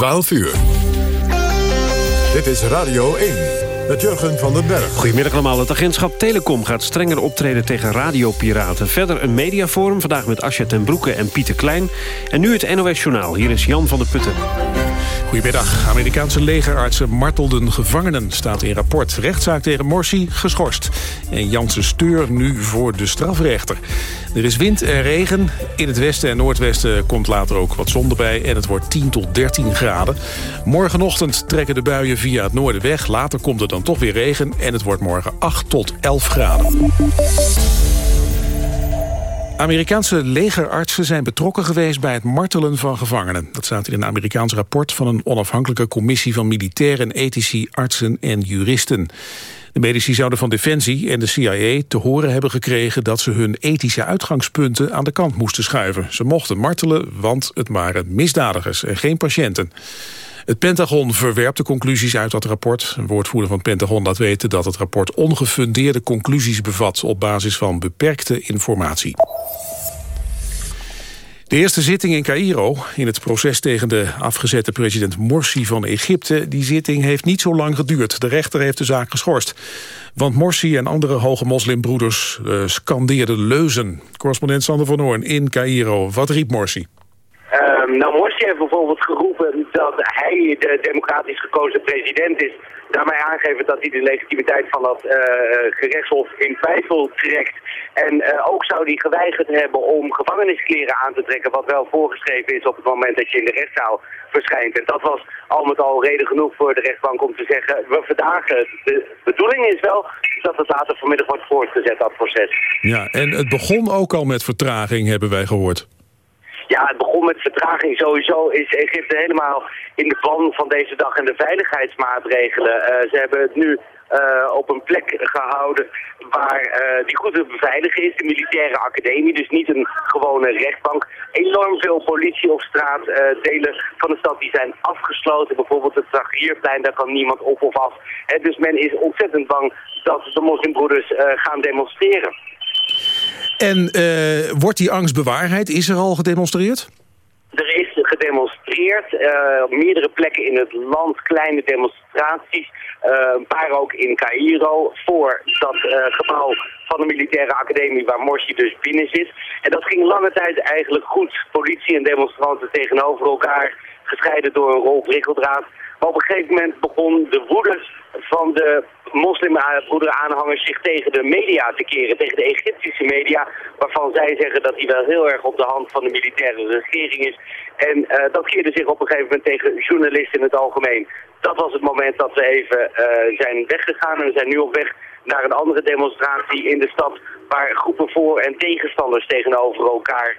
12 uur. Dit is Radio 1 met Jurgen van den Berg. Goedemiddag allemaal. Het agentschap Telecom gaat strenger optreden tegen radiopiraten. Verder een mediaforum, vandaag met Asja ten Broeke en Pieter Klein. En nu het NOS Journaal. Hier is Jan van der Putten. Goedemiddag. Amerikaanse legerartsen martelden gevangenen, staat in rapport. Rechtszaak tegen Morsi geschorst. En Janssen Steur nu voor de strafrechter. Er is wind en regen. In het westen en noordwesten komt later ook wat zon erbij. En het wordt 10 tot 13 graden. Morgenochtend trekken de buien via het noorden weg. Later komt er dan toch weer regen. En het wordt morgen 8 tot 11 graden. Amerikaanse legerartsen zijn betrokken geweest bij het martelen van gevangenen. Dat staat in een Amerikaans rapport van een onafhankelijke commissie van militairen, ethici, artsen en juristen. De medici zouden van Defensie en de CIA te horen hebben gekregen dat ze hun ethische uitgangspunten aan de kant moesten schuiven. Ze mochten martelen, want het waren misdadigers en geen patiënten. Het Pentagon verwerpt de conclusies uit dat rapport. Een woordvoerder van het Pentagon laat weten dat het rapport ongefundeerde conclusies bevat op basis van beperkte informatie. De eerste zitting in Cairo, in het proces tegen de afgezette president Morsi van Egypte, die zitting heeft niet zo lang geduurd. De rechter heeft de zaak geschorst. Want Morsi en andere hoge moslimbroeders uh, scandeerden leuzen. Correspondent Sander van Hoorn in Cairo. Wat riep Morsi? Um, nou, Morsi heeft bijvoorbeeld geroepen dat hij de democratisch gekozen president is. Daarmee aangeven dat hij de legitimiteit van dat uh, gerechtshof in twijfel trekt. En uh, ook zou hij geweigerd hebben om gevangeniskleren aan te trekken, wat wel voorgeschreven is op het moment dat je in de rechtszaal verschijnt. En dat was al met al reden genoeg voor de rechtbank om te zeggen, we verdagen. De bedoeling is wel dat het later vanmiddag wordt voortgezet, dat proces. Ja, en het begon ook al met vertraging, hebben wij gehoord. Ja, het begon met vertraging. Sowieso is Egypte helemaal in de plan van deze dag en de veiligheidsmaatregelen. Uh, ze hebben het nu uh, op een plek gehouden waar uh, die goed te beveiligen is. De militaire academie, dus niet een gewone rechtbank. Enorm veel politie op straat. delen van de stad die zijn afgesloten. Bijvoorbeeld het Zagrierplein, daar kan niemand op of af. dus men is ontzettend bang dat de moslimbroeders gaan demonstreren. En uh, wordt die angst bewaarheid? Is er al gedemonstreerd? Er is gedemonstreerd. Uh, op meerdere plekken in het land kleine demonstraties. Uh, een paar ook in Cairo voor dat gebouw van de militaire academie waar Morsi dus binnen zit. En dat ging lange tijd eigenlijk goed. Politie en demonstranten tegenover elkaar, gescheiden door een rol prikkeldraad. Maar op een gegeven moment begon de woede van de moslimbroederaanhangers zich tegen de media te keren, tegen de Egyptische media, waarvan zij zeggen dat die wel heel erg op de hand van de militaire regering is. En uh, dat keerde zich op een gegeven moment tegen journalisten in het algemeen. Dat was het moment dat we even uh, zijn weggegaan en we zijn nu op weg naar een andere demonstratie in de stad waar groepen voor- en tegenstanders tegenover elkaar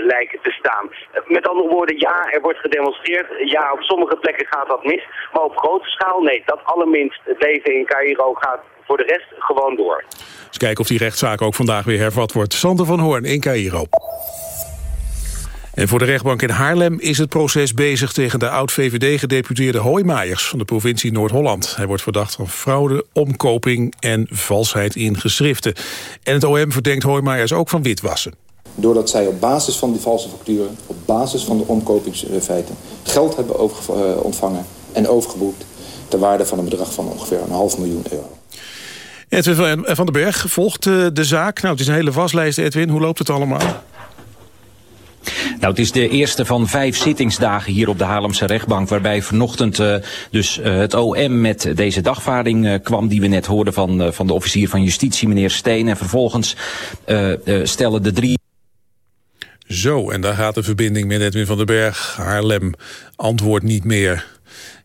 lijken te staan. Met andere woorden, ja, er wordt gedemonstreerd. Ja, op sommige plekken gaat dat mis. Maar op grote schaal, nee, dat allerminst. Het leven in Cairo gaat voor de rest gewoon door. Dus kijken of die rechtszaak ook vandaag weer hervat wordt. Sander van Hoorn in Cairo. En voor de rechtbank in Haarlem is het proces bezig tegen de oud-VVD-gedeputeerde Hoijmaijers van de provincie Noord-Holland. Hij wordt verdacht van fraude, omkoping en valsheid in geschriften. En het OM verdenkt Hoijmaijers ook van witwassen doordat zij op basis van die valse facturen... op basis van de omkopingsfeiten geld hebben over, ontvangen en overgeboekt... ter waarde van een bedrag van ongeveer een half miljoen euro. Edwin van den Berg volgt de zaak. Nou, het is een hele waslijst, Edwin. Hoe loopt het allemaal? Nou, het is de eerste van vijf zittingsdagen hier op de Haarlemse rechtbank... waarbij vanochtend uh, dus uh, het OM met deze dagvaarding uh, kwam... die we net hoorden van, van de officier van justitie, meneer Steen. En vervolgens stellen de drie... Zo, en daar gaat de verbinding met Edwin van den Berg. Haarlem, antwoord niet meer.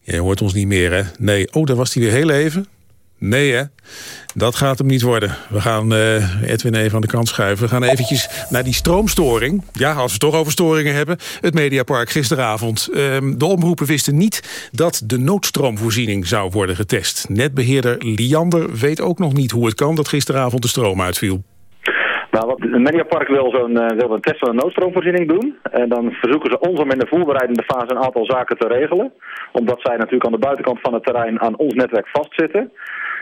Jij hoort ons niet meer, hè? Nee. Oh, daar was hij weer heel even. Nee, hè? Dat gaat hem niet worden. We gaan uh, Edwin even aan de kant schuiven. We gaan eventjes naar die stroomstoring. Ja, als we het toch over storingen hebben. Het Mediapark gisteravond. Um, de omroepen wisten niet dat de noodstroomvoorziening zou worden getest. Netbeheerder Liander weet ook nog niet hoe het kan... dat gisteravond de stroom uitviel. Nou, wat Mediapark wil, zo'n uh, wil een test van een noodstroomvoorziening doen. En dan verzoeken ze ons om in de voorbereidende fase een aantal zaken te regelen. Omdat zij natuurlijk aan de buitenkant van het terrein aan ons netwerk vastzitten.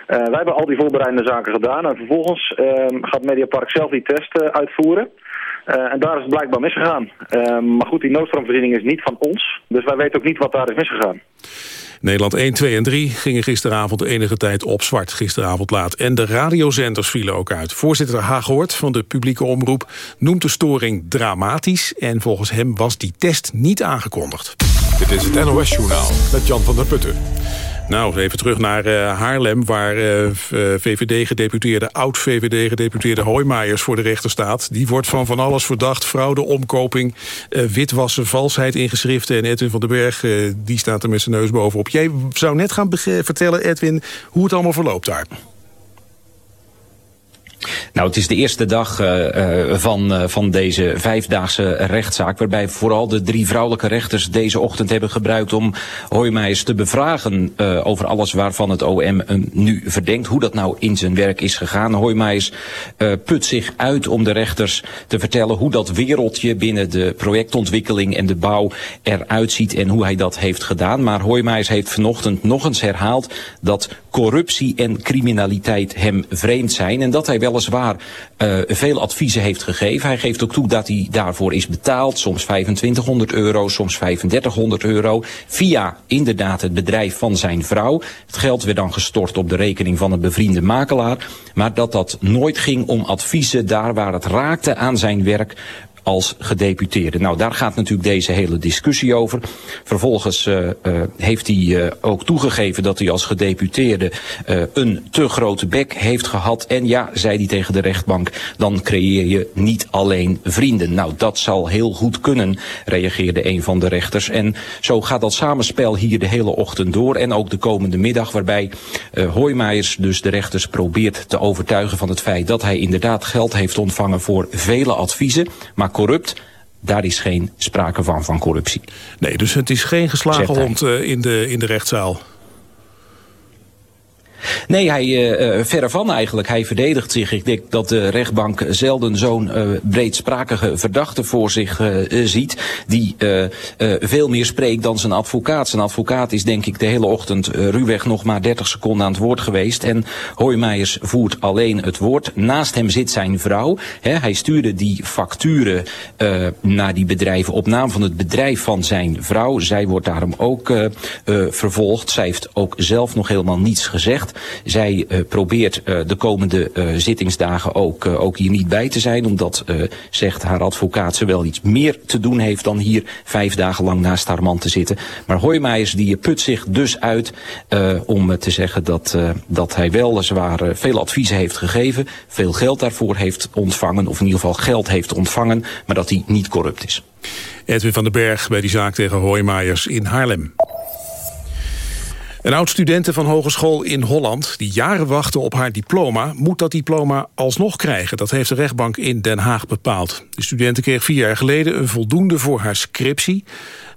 wij hebben al die voorbereidende zaken gedaan en vervolgens ehm, gaat Mediapark zelf die test uitvoeren. en daar is het blijkbaar misgegaan. Ehm, maar goed, die noodstroomvoorziening is niet van ons, dus wij weten ook niet wat daar is misgegaan. Nederland 1, 2 en 3 gingen gisteravond enige tijd op zwart, gisteravond laat. En de radiozenders vielen ook uit. Voorzitter Haaghoort van de publieke omroep noemt de storing dramatisch... en volgens hem was die test niet aangekondigd. Dit is het NOS Journaal met Jan van der Putten. Nou, even terug naar uh, Haarlem, waar eh, VVD-gedeputeerde, oud-VVD-gedeputeerde Hoijmaijers voor de rechter staat. Die wordt van van alles verdacht, fraude, omkoping, witwassen, valsheid in geschriften. En Edwin van den Berg, die staat er met zijn neus bovenop. Jij zou net gaan vertellen, Edwin, hoe het allemaal verloopt daar. Nou, het is de eerste dag uh, uh, van, uh, van deze vijfdaagse rechtszaak... waarbij vooral de drie vrouwelijke rechters deze ochtend hebben gebruikt... om Hoijmeijers te bevragen over alles waarvan het OM nu verdenkt. Hoe dat nou in zijn werk is gegaan. Hoijmeijers put zich uit om de rechters te vertellen... hoe dat wereldje binnen de projectontwikkeling en de bouw eruit ziet... en hoe hij dat heeft gedaan. Maar Hoijmeijers heeft vanochtend nog eens herhaald... dat corruptie en criminaliteit hem vreemd zijn... en dat hij wel weliswaar uh, veel adviezen heeft gegeven. Hij geeft ook toe dat hij daarvoor is betaald. Soms 2500 euro, soms 3500 euro. Via inderdaad het bedrijf van zijn vrouw. Het geld werd dan gestort op de rekening van een bevriende makelaar. Maar dat dat nooit ging om adviezen daar waar het raakte aan zijn werk als gedeputeerde. Nou, daar gaat natuurlijk deze hele discussie over. Vervolgens uh, heeft hij uh, ook toegegeven dat hij als gedeputeerde een te grote bek heeft gehad. En ja, zei hij tegen de rechtbank, dan creëer je niet alleen vrienden. Nou, dat zal heel goed kunnen, reageerde een van de rechters. En zo gaat dat samenspel hier de hele ochtend door en ook de komende middag, waarbij Hoijmeijers dus de rechters probeert te overtuigen van het feit dat hij inderdaad geld heeft ontvangen voor vele adviezen, maar corrupt. Daar is geen sprake van, van corruptie. Nee, dus het is geen geslagen hond uh, in de, in de rechtszaal. Nee, hij, uh, verre van eigenlijk. Hij verdedigt zich. Ik denk dat de rechtbank zelden zo'n uh, breedsprakige verdachte voor zich uh, ziet. Die veel meer spreekt dan zijn advocaat. Zijn advocaat is denk ik de hele ochtend ruwweg nog maar 30 seconden aan het woord geweest. En Hoijmeijers voert alleen het woord. Naast hem zit zijn vrouw. Hij stuurde die facturen naar die bedrijven op naam van het bedrijf van zijn vrouw. Zij wordt daarom ook vervolgd. Zij heeft ook zelf nog helemaal niets gezegd. Zij uh, probeert uh, de komende uh, zittingsdagen ook, ook hier niet bij te zijn. Omdat, zegt haar advocaat, ze wel iets meer te doen heeft dan hier vijf dagen lang naast haar man te zitten. Maar Hoijmeijers die put zich dus uit om te zeggen dat, dat hij wel zwaar veel adviezen heeft gegeven. Veel geld daarvoor heeft ontvangen. Of in ieder geval geld heeft ontvangen. Maar dat hij niet corrupt is. Edwin van den Berg bij die zaak tegen Hoijmeijers in Haarlem. Een oud-studente van hogeschool in Holland... die jaren wachtte op haar diploma... moet dat diploma alsnog krijgen. Dat heeft de rechtbank in Den Haag bepaald. De studente kreeg vier jaar geleden een voldoende voor haar scriptie.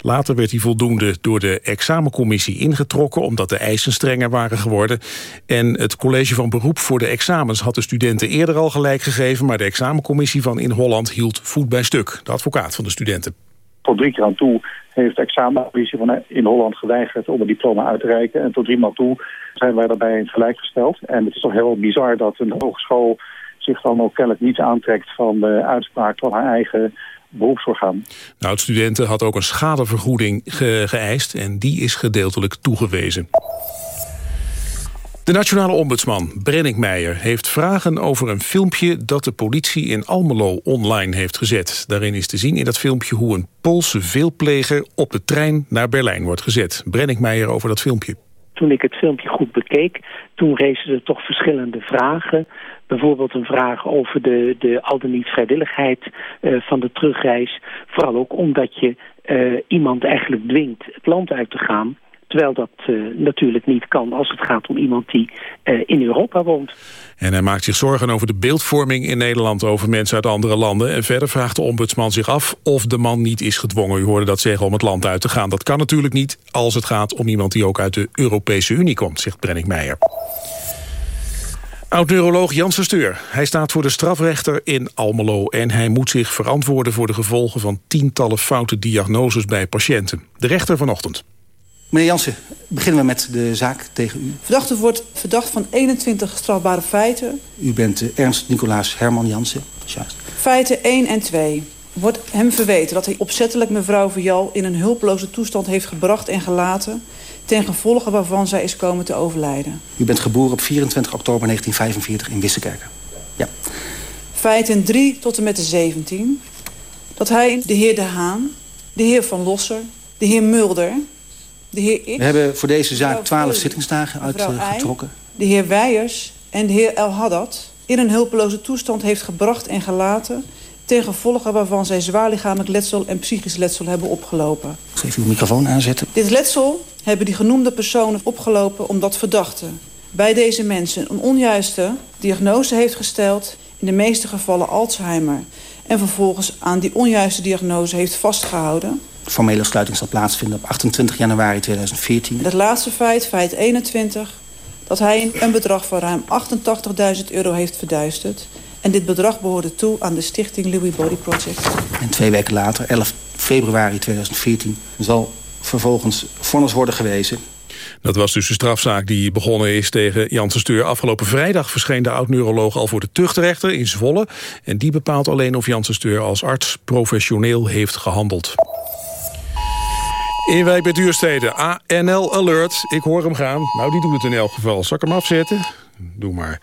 Later werd die voldoende door de examencommissie ingetrokken... omdat de eisen strenger waren geworden. En het college van beroep voor de examens... had de studenten eerder al gelijk gegeven... maar de examencommissie van in Holland hield voet bij stuk. De advocaat van de studenten. Tot drie keer aan toe heeft de examencommissie van in Holland geweigerd om een diploma uit te reiken. En tot driemaal toe zijn wij daarbij in gelijk gesteld. En het is toch heel bizar dat een hogeschool zich dan ook kennelijk niet aantrekt van de uitspraak van haar eigen beroepsorgaan. Nou, het studenten had ook een schadevergoeding ge geëist en die is gedeeltelijk toegewezen. De nationale ombudsman, Brennick Meijer, heeft vragen over een filmpje dat de politie in Almelo online heeft gezet. Daarin is te zien in dat filmpje hoe een Poolse veelpleger op de trein naar Berlijn wordt gezet. Brennick Meijer over dat filmpje. Toen ik het filmpje goed bekeek, toen rezen er toch verschillende vragen. Bijvoorbeeld een vraag over de, de al dan niet vrijwilligheid uh, van de terugreis. Vooral ook omdat je uh, iemand eigenlijk dwingt het land uit te gaan. Terwijl dat uh, natuurlijk niet kan als het gaat om iemand die uh, in Europa woont. En hij maakt zich zorgen over de beeldvorming in Nederland over mensen uit andere landen. En verder vraagt de ombudsman zich af of de man niet is gedwongen. U hoorde dat zeggen om het land uit te gaan. Dat kan natuurlijk niet als het gaat om iemand die ook uit de Europese Unie komt, zegt Brennick Meijer. Oud-neuroloog Jan Steur. Hij staat voor de strafrechter in Almelo... en hij moet zich verantwoorden voor de gevolgen van tientallen foute diagnoses bij patiënten. De rechter vanochtend. Meneer Jansen, beginnen we met de zaak tegen u. Verdachte wordt verdacht van 21 strafbare feiten. U bent uh, Ernst Nicolaas Herman Jansen. Juist. Feiten 1 en 2. Wordt hem verweten dat hij opzettelijk mevrouw Vial in een hulpeloze toestand heeft gebracht en gelaten... ten gevolge waarvan zij is komen te overlijden. U bent geboren op 24 oktober 1945 in Wissekerken. Ja. Feiten 3 tot en met de 17. Dat hij de heer De Haan, de heer Van Losser, de heer Mulder... De heer X, We hebben voor deze zaak 12 zittingsdagen uitgetrokken. de heer Weijers en de heer El Haddad... in een hulpeloze toestand heeft gebracht en gelaten... ten gevolge waarvan zij zwaar lichamelijk letsel en psychisch letsel hebben opgelopen. Ik even uw microfoon aanzetten. Dit letsel hebben die genoemde personen opgelopen omdat verdachte... bij deze mensen een onjuiste diagnose heeft gesteld... in de meeste gevallen Alzheimer... en vervolgens aan die onjuiste diagnose heeft vastgehouden... Formele sluiting zal plaatsvinden op 28 januari 2014. Het laatste feit, feit 21, dat hij een bedrag van ruim 88.000 euro heeft verduisterd. En dit bedrag behoorde toe aan de stichting Louis Body Project. En twee weken later, 11 februari 2014, zal vervolgens vonnis worden gewezen. Dat was dus de strafzaak die begonnen is tegen Janssen Steur. Afgelopen vrijdag verscheen de oud-neuroloog al voor de tuchtrechter in Zwolle. En die bepaalt alleen of Janssen Steur als arts professioneel heeft gehandeld. In Wijk bij Duurstede, ANL Alert. Ik hoor hem gaan. Nou, die doet het in elk geval. Zal ik hem afzetten? Doe maar.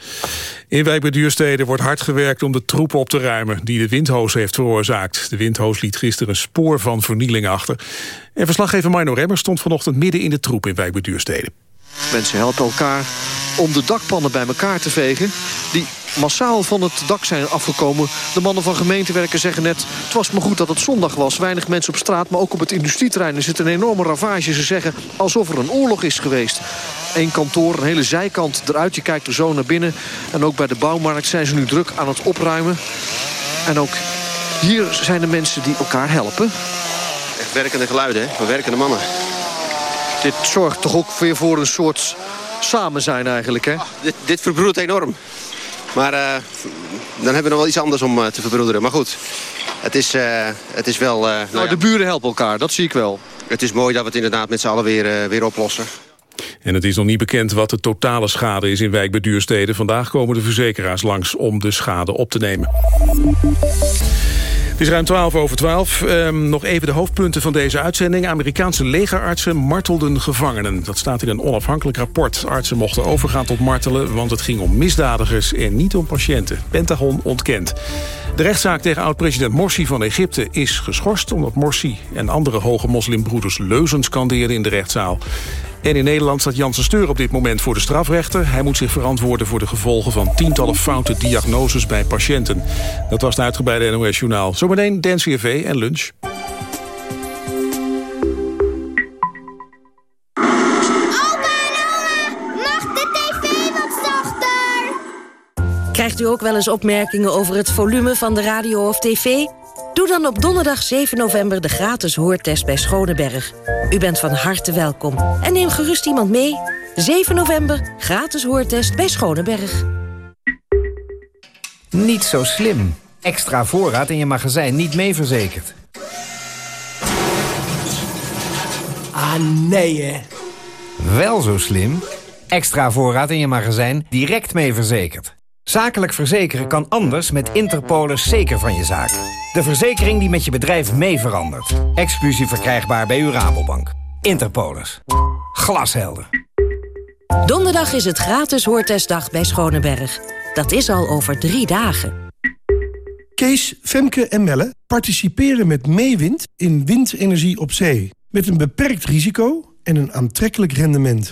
In Wijk bij Duurstede wordt hard gewerkt om de troepen op te ruimen... die de windhoos heeft veroorzaakt. De windhoos liet gisteren een spoor van vernieling achter. En verslaggever Mino Remmer stond vanochtend midden in de troep in Wijk bij Duurstede. Mensen helpen elkaar om de dakpannen bij elkaar te vegen... die massaal van het dak zijn afgekomen. De mannen van gemeentewerken zeggen net... het was maar goed dat het zondag was. Weinig mensen op straat, maar ook op het industrieterrein... er zit een enorme ravage. Ze zeggen alsof er een oorlog is geweest. Eén kantoor, een hele zijkant eruit. Je kijkt er zo naar binnen. En ook bij de bouwmarkt zijn ze nu druk aan het opruimen. En ook hier zijn de mensen die elkaar helpen. Echt werkende geluiden, hè? Van werkende mannen. Dit zorgt toch ook weer voor een soort samen zijn eigenlijk, hè? Ah, dit, dit verbroedert enorm. Maar uh, dan hebben we nog wel iets anders om uh, te verbroederen. Maar goed, het is, uh, het is wel... nou, nou, de buren helpen elkaar, dat zie ik wel. Het is mooi dat we het inderdaad met z'n allen weer, weer oplossen. En het is nog niet bekend wat de totale schade is in Wijk bij Duurstede. Vandaag komen de verzekeraars langs om de schade op te nemen. Is ruim 12 over 12. Um, nog even de hoofdpunten van deze uitzending. Amerikaanse legerartsen martelden gevangenen. Dat staat in een onafhankelijk rapport. Artsen mochten overgaan tot martelen, want het ging om misdadigers en niet om patiënten. Pentagon ontkent. De rechtszaak tegen oud-president Morsi van Egypte is geschorst... omdat Morsi en andere hoge moslimbroeders leuzen scandeerden in de rechtszaal. En in Nederland staat Janssen Steur op dit moment voor de strafrechter. Hij moet zich verantwoorden voor de gevolgen van tientallen foute diagnoses bij patiënten. Dat was het uitgebreide NOS Journaal. Zometeen Dance CRV en lunch. Krijgt u ook wel eens opmerkingen over het volume van de radio of tv? Doe dan op donderdag 7 november de gratis hoortest bij Schoneberg. U bent van harte welkom. En neem gerust iemand mee. 7 november, gratis hoortest bij Schoneberg. Niet zo slim. Extra voorraad in je magazijn niet mee verzekerd. Ah, nee hè. Wel zo slim. Extra voorraad in je magazijn direct mee verzekerd. Zakelijk verzekeren kan anders met Interpolis zeker van je zaak. De verzekering die met je bedrijf mee verandert. Exclusief verkrijgbaar bij uw Rabobank. Interpolis. Glashelder. Donderdag is het gratis hoortestdag bij Schoneberg. Dat is al over drie dagen. Kees, Femke en Melle participeren met Meewind in windenergie op zee. Met een beperkt risico en een aantrekkelijk rendement.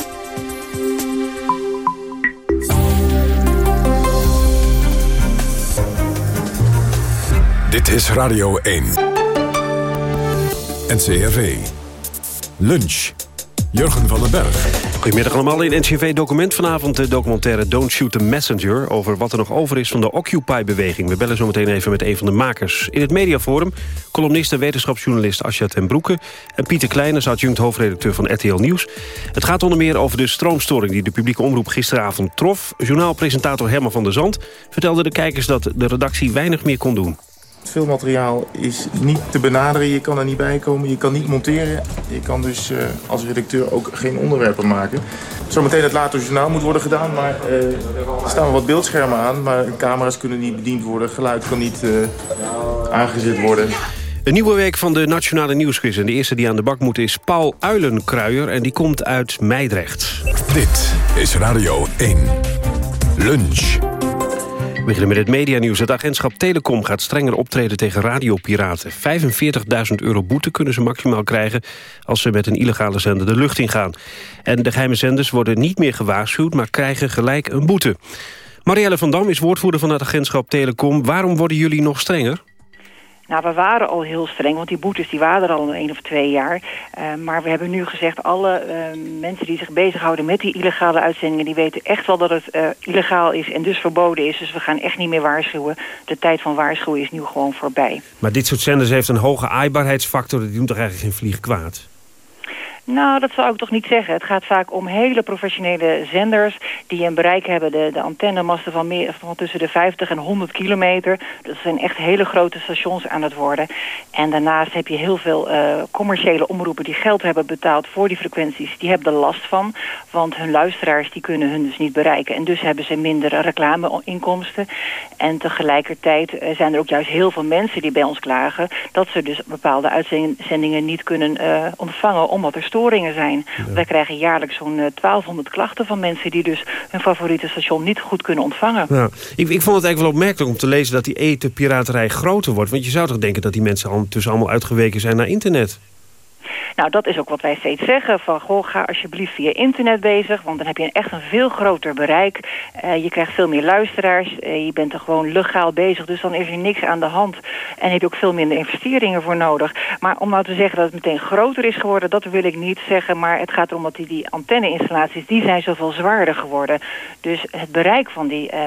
Dit is Radio 1. NCRV. Lunch. Jurgen van den Berg. Goedemiddag allemaal. In NCV Document vanavond de documentaire Don't Shoot the Messenger... over wat er nog over is van de Occupy-beweging. We bellen zo meteen even met een van de makers. In het mediaforum columnist en wetenschapsjournalist Asja ten Broeke... en Pieter Kleine, adjunct hoofdredacteur van RTL Nieuws. Het gaat onder meer over de stroomstoring die de publieke omroep gisteravond trof. Journaalpresentator Herman van der Zand vertelde de kijkers... dat de redactie weinig meer kon doen. Veel materiaal is niet te benaderen, je kan er niet bij komen, je kan niet monteren. Je kan dus uh, als redacteur ook geen onderwerpen maken. Zometeen het later journaal moet worden gedaan, maar uh, er staan wel wat beeldschermen aan. Maar camera's kunnen niet bediend worden, geluid kan niet uh, aangezet worden. Een nieuwe week van de Nationale Nieuwsquiz. En de eerste die aan de bak moet is Paul Uilenkruijer. En die komt uit Meidrecht. Dit is Radio 1. Lunch. We beginnen met het medianieuws. Het agentschap Telecom gaat strenger optreden tegen radiopiraten. 45.000 euro boete kunnen ze maximaal krijgen... als ze met een illegale zender de lucht ingaan. En de geheime zenders worden niet meer gewaarschuwd... maar krijgen gelijk een boete. Marielle van Dam is woordvoerder van het agentschap Telecom. Waarom worden jullie nog strenger? Nou, we waren al heel streng, want die boetes die waren er al een, of twee jaar. Uh, maar we hebben nu gezegd, alle uh, mensen die zich bezighouden met die illegale uitzendingen... die weten echt wel dat het uh, illegaal is en dus verboden is. Dus we gaan echt niet meer waarschuwen. De tijd van waarschuwen is nu gewoon voorbij. Maar dit soort zenders heeft een hoge aaibaarheidsfactor. Die doen toch eigenlijk geen vlieg kwaad? Nou, dat zou ik toch niet zeggen. Het gaat vaak om hele professionele zenders die een bereik hebben. De, de antennemasten van, meer, tussen de 50 en 100 kilometer. Dat zijn echt hele grote stations aan het worden. En daarnaast heb je heel veel uh, commerciële omroepen die geld hebben betaald voor die frequenties. Die hebben er last van, want hun luisteraars die kunnen hun dus niet bereiken. En dus hebben ze minder reclameinkomsten. En tegelijkertijd zijn er ook juist heel veel mensen die bij ons klagen... dat ze dus bepaalde uitzendingen niet kunnen uh, ontvangen omdat er storingen zijn. Ja. Wij krijgen jaarlijks zo'n 1200 klachten van mensen... die dus hun favoriete station niet goed kunnen ontvangen. Ja. Ik, ik vond het eigenlijk wel opmerkelijk om te lezen... dat die eten-piraterij groter wordt. Want je zou toch denken dat die mensen al, tussen allemaal uitgeweken zijn naar internet? Nou, dat is ook wat wij steeds zeggen. Van, goh, ga alsjeblieft via internet bezig. Want dan heb je echt een veel groter bereik. Uh, je krijgt veel meer luisteraars. Uh, je bent er gewoon legaal bezig. Dus dan is er niks aan de hand. En heb je ook veel minder investeringen voor nodig. Maar om nou te zeggen dat het meteen groter is geworden... dat wil ik niet zeggen. Maar het gaat erom dat die, antenne-installaties... die zijn zoveel zwaarder geworden. Dus het bereik van die uh,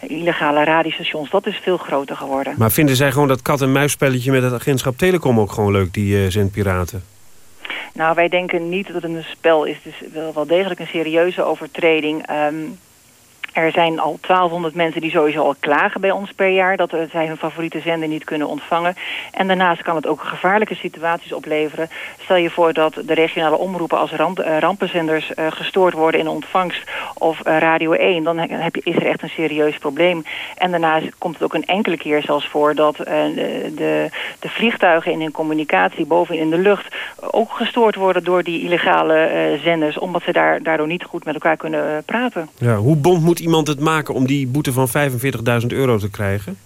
illegale radiostations... dat is veel groter geworden. Maar vinden zij gewoon dat kat-en-muisspelletje... met het agentschap Telecom ook gewoon leuk, die zendpiraten? Nou, wij denken niet dat het een spel is. Het is wel, wel degelijk een serieuze overtreding. Um, er zijn al 1200 mensen die sowieso al klagen bij ons per jaar... dat zij hun favoriete zender niet kunnen ontvangen. En daarnaast kan het ook gevaarlijke situaties opleveren. Stel je voor dat de regionale omroepen als uh, rampenzenders uh, gestoord worden in ontvangst... of uh, Radio 1, dan heb je, is er echt een serieus probleem. En daarnaast komt het ook een enkele keer zelfs voor... dat de, de, vliegtuigen in hun communicatie boven in de lucht... ook gestoord worden door die illegale zenders... omdat ze daar, daardoor niet goed met elkaar kunnen praten. Ja, hoe bond moet iemand het maken om die boete van 45.000 euro te krijgen?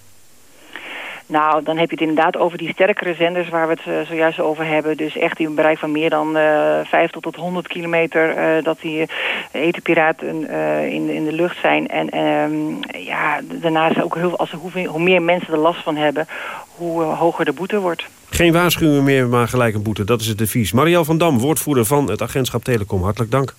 Nou, dan heb je het inderdaad over die sterkere zenders waar we het uh, zojuist over hebben. Dus echt die een bereik van meer dan uh, 50 tot 100 kilometer uh, dat die etenpiraten uh, in, in de lucht zijn. En um, ja, daarnaast ook heel, als, hoe, hoe meer mensen er last van hebben, hoe hoger de boete wordt. Geen waarschuwing meer, maar gelijk een boete. Dat is het advies. Marielle van Dam, woordvoerder van het agentschap Telecom. Hartelijk dank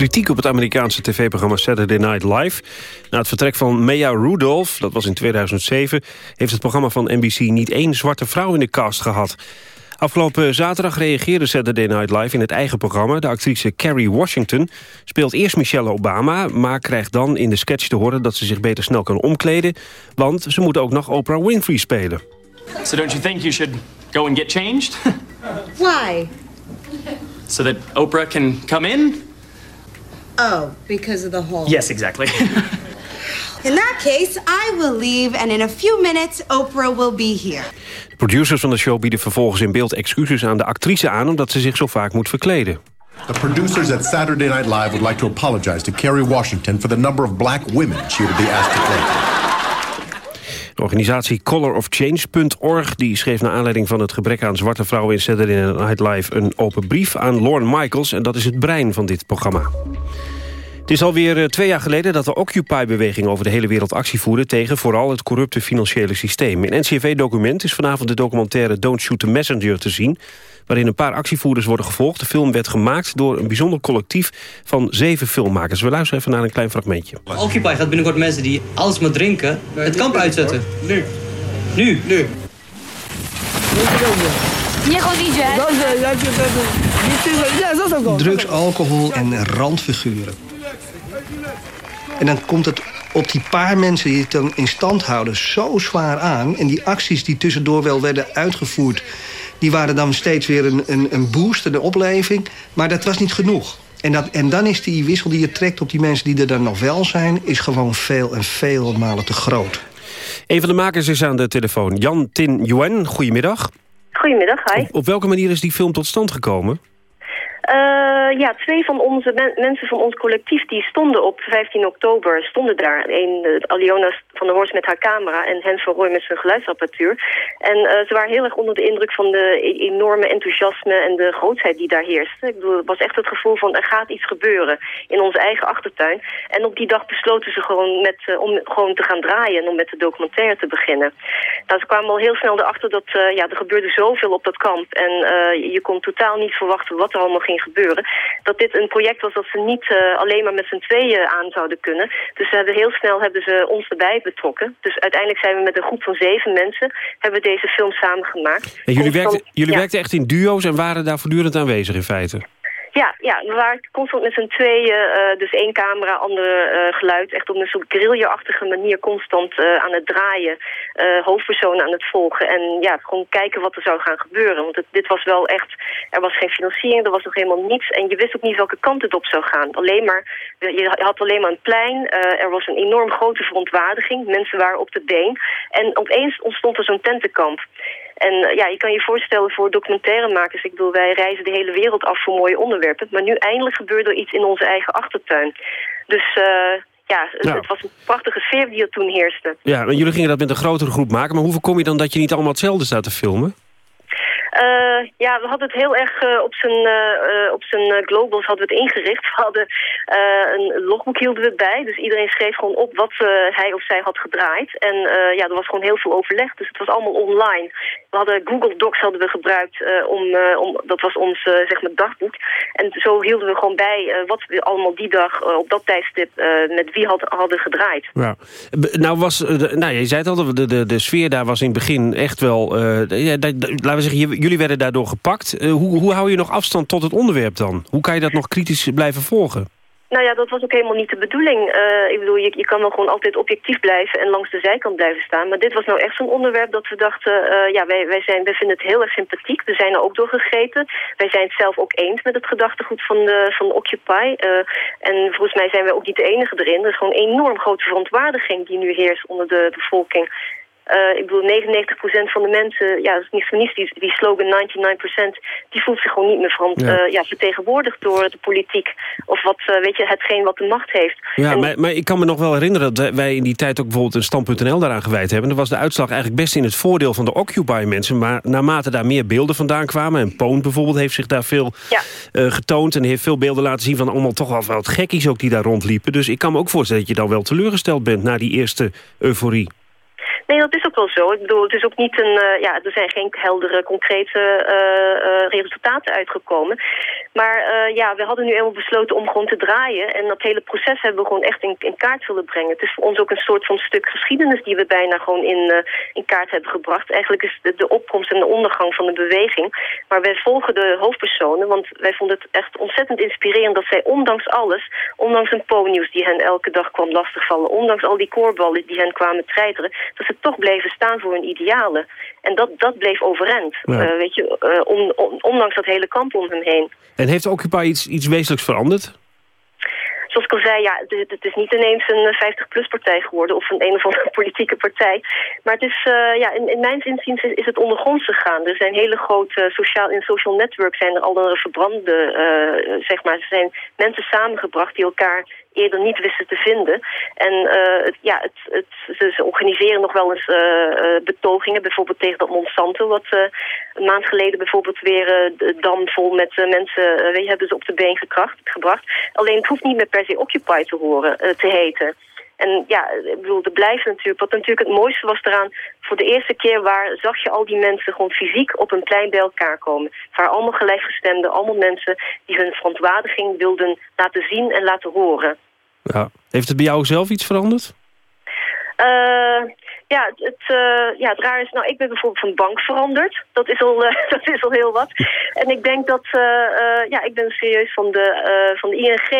kritiek op het Amerikaanse tv-programma Saturday Night Live. Na het vertrek van Maya Rudolph, dat was in 2007... heeft het programma van NBC niet één zwarte vrouw in de cast gehad. Afgelopen zaterdag reageerde Saturday Night Live in het eigen programma. De actrice Carrie Washington speelt eerst Michelle Obama... maar krijgt dan in de sketch te horen dat ze zich beter snel kan omkleden... want ze moet ook nog Oprah Winfrey spelen. So don't you think you should go and get changed? Why? So that Oprah can come in? Oh, because of the hole. Yes, exactly. in that case, I will leave and in a few minutes Oprah will be here. De producers van de show bieden vervolgens in beeld excuses aan de actrice aan... omdat ze zich zo vaak moet verkleden. The producers at Saturday Night Live would like to apologize to Kerry Washington... for the number of black women she would be asked to play. De organisatie colorofchange.org die schreef naar aanleiding van het gebrek aan zwarte vrouwen in Saturday Night Live een open brief aan Lorne Michaels en dat is het brein van dit programma. Het is alweer twee jaar geleden dat de Occupy-beweging over de hele wereld actie voerde tegen vooral het corrupte financiële systeem. In NCV-document is vanavond de documentaire Don't Shoot the Messenger te zien, waarin een paar actievoerders worden gevolgd. De film werd gemaakt door een bijzonder collectief van zeven filmmakers. We luisteren even naar een klein fragmentje. Occupy gaat binnenkort mensen die alles maar drinken het kamp uitzetten. Nu. Nu? Nu. Drugs, alcohol en randfiguren. En dan komt het op die paar mensen die het dan in stand houden zo zwaar aan. En die acties die tussendoor wel werden uitgevoerd... die waren dan steeds weer een, een, een boost, een opleving. Maar dat was niet genoeg. En, dat, en dan is die wissel die je trekt op die mensen die er dan nog wel zijn... is gewoon veel en veel malen te groot. Een van de makers is aan de telefoon. Jan Tin Yuen, goedemiddag. Goedemiddag, hi. Op, op welke manier is die film tot stand gekomen? Uh, ja, twee van onze men mensen van ons collectief die stonden op 15 oktober, stonden daar. Uh, Aliona van der Horst met haar camera en Hens van Rooij met zijn geluidsapparatuur. En uh, ze waren heel erg onder de indruk van de e enorme enthousiasme en de grootheid die daar heerste. Ik bedoel, het was echt het gevoel van er gaat iets gebeuren in onze eigen achtertuin. En op die dag besloten ze gewoon met, om gewoon te gaan draaien en om met de documentaire te beginnen. Nou, ze kwamen al heel snel erachter dat ja, er gebeurde zoveel op dat kamp. En je kon totaal niet verwachten wat er allemaal ging gebeuren. Dat dit een project was dat ze niet uh, alleen maar met z'n tweeën aan zouden kunnen. Dus ze hebben heel snel hebben ze ons erbij betrokken. Dus uiteindelijk zijn we met een groep van zeven mensen... hebben we deze film samengemaakt. En jullie, werkten, jullie ja. werkten echt in duo's en waren daar voortdurend aanwezig in feite? Ja, ja, we waren constant met z'n tweeën, uh, dus één camera, ander uh, geluid. Echt op een soort guerrilla-achtige manier constant uh, aan het draaien. hoofdpersonen aan het volgen. En ja, gewoon kijken wat er zou gaan gebeuren. Want het, dit was wel echt, er was geen financiering, er was nog helemaal niets. En je wist ook niet welke kant het op zou gaan. Alleen maar, je had alleen maar een plein. er was een enorm grote verontwaardiging. Mensen waren op de been. En opeens ontstond er zo'n tentenkamp. En uh, ja, je kan je voorstellen voor documentairemakers. Ik bedoel, wij reizen de hele wereld af voor mooie onderwerpen. Maar nu eindelijk gebeurde er iets in onze eigen achtertuin. Dus uh, ja, nou. het was een prachtige sfeer die er toen heerste. Ja, en jullie gingen dat met een grotere groep maken. Maar hoe voorkom je dan dat je niet allemaal hetzelfde staat te filmen? Uh, ja, we hadden het heel erg uh, op zijn, uh, op zijn globals hadden we het ingericht. We hadden een logboek hielden we bij. Dus iedereen schreef gewoon op wat hij of zij had gedraaid. En ja, er was gewoon heel veel overleg. Dus het was allemaal online. We hadden Google Docs hadden we gebruikt. om, om, dat was ons zeg maar dagboek. En zo hielden we gewoon bij wat we allemaal die dag op dat tijdstip met wie had, hadden gedraaid. Ja. Nou, was, nou, je zei het al, de, de, de sfeer daar was in het begin echt wel... laten we zeggen, je, jullie werden daardoor gepakt. Uh, hoe, hoe hou je nog afstand tot het onderwerp dan? Hoe kan je dat nog kritisch blijven volgen? Nou ja, dat was ook helemaal niet de bedoeling. Uh, ik bedoel, je, je kan wel gewoon altijd objectief blijven en langs de zijkant blijven staan. Maar dit was nou echt zo'n onderwerp dat we dachten... Uh, ja, wij, wij, zijn, wij vinden het heel erg sympathiek. We zijn er ook door gegrepen. Wij zijn het zelf ook eens met het gedachtegoed van, de, van Occupy. En volgens mij zijn wij ook niet de enige erin. Er is gewoon een enorm grote verontwaardiging die nu heerst onder de bevolking. Uh, ik bedoel, 99% van de mensen, ja, dat is niet voor niets, die, die slogan 99%, die voelt zich gewoon niet meer van, ja. Uh, ja, vertegenwoordigd door de politiek. Of wat, uh, weet je, hetgeen wat de macht heeft. Ja, en... maar, maar, ik kan me nog wel herinneren dat wij in die tijd ook bijvoorbeeld een stand.nl daaraan gewijd hebben. Dan was de uitslag eigenlijk best in het voordeel van de Occupy-mensen. Maar naarmate daar meer beelden vandaan kwamen, en Poon bijvoorbeeld heeft zich daar veel ja. getoond en heeft veel beelden laten zien van allemaal toch wel wat gekkies ook die daar rondliepen. Dus ik kan me ook voorstellen dat je dan wel teleurgesteld bent na die eerste euforie. Nee, dat is ook wel zo. Ik bedoel, het is ook niet een... Uh, ja, er zijn geen heldere, concrete uh, uh, resultaten uitgekomen. Maar ja, we hadden nu eenmaal besloten om gewoon te draaien. En dat hele proces hebben we gewoon echt in, in, kaart willen brengen. Het is voor ons ook een soort van stuk geschiedenis die we bijna gewoon in, in kaart hebben gebracht. Eigenlijk is de, de, opkomst en de ondergang van de beweging. Maar wij volgen de hoofdpersonen, want wij vonden het echt ontzettend inspirerend dat zij ondanks alles, ondanks een po-nieuws die hen elke dag kwam lastigvallen, ondanks al die koorballen die hen kwamen treiteren, dat ze toch bleven staan voor hun idealen. En dat, dat bleef overeind, ja. uh, weet je, on, ondanks dat hele kamp om hem heen. En heeft Occupy iets, iets wezenlijks veranderd? zoals ik al zei, ja, het, is niet ineens een 50-plus-partij geworden of een een of andere politieke partij. Maar het is, uh, ja, in, in mijn inziens is, het ondergronds gegaan. Er zijn hele grote sociaal, in social networks zijn er al verbrande, uh, zeg maar, zijn mensen samengebracht die elkaar eerder niet wisten te vinden. En uh, het, ja, het, het, ze, organiseren nog wel eens uh, uh, betogingen, bijvoorbeeld tegen dat Monsanto, wat een maand geleden bijvoorbeeld weer de dam vol met mensen, weet hebben ze op de been gekracht, gebracht. Alleen het hoeft niet meer per se Occupy te horen, te heten. En ja, ik bedoel, er blijft natuurlijk... Wat natuurlijk het mooiste was eraan... voor de eerste keer waar zag je al die mensen gewoon fysiek op een plein bij elkaar komen. Waren allemaal gelijkgestemden, allemaal mensen die hun verontwaardiging wilden laten zien en laten horen. Ja. Heeft het bij jou zelf iets veranderd? Uh, ja, het, het, uh, ja, het raar is, nou, ik ben bijvoorbeeld van bank veranderd. Dat is al, uh, dat is al heel wat. En ik denk dat, uh, ja, ik ben serieus van de, van de ING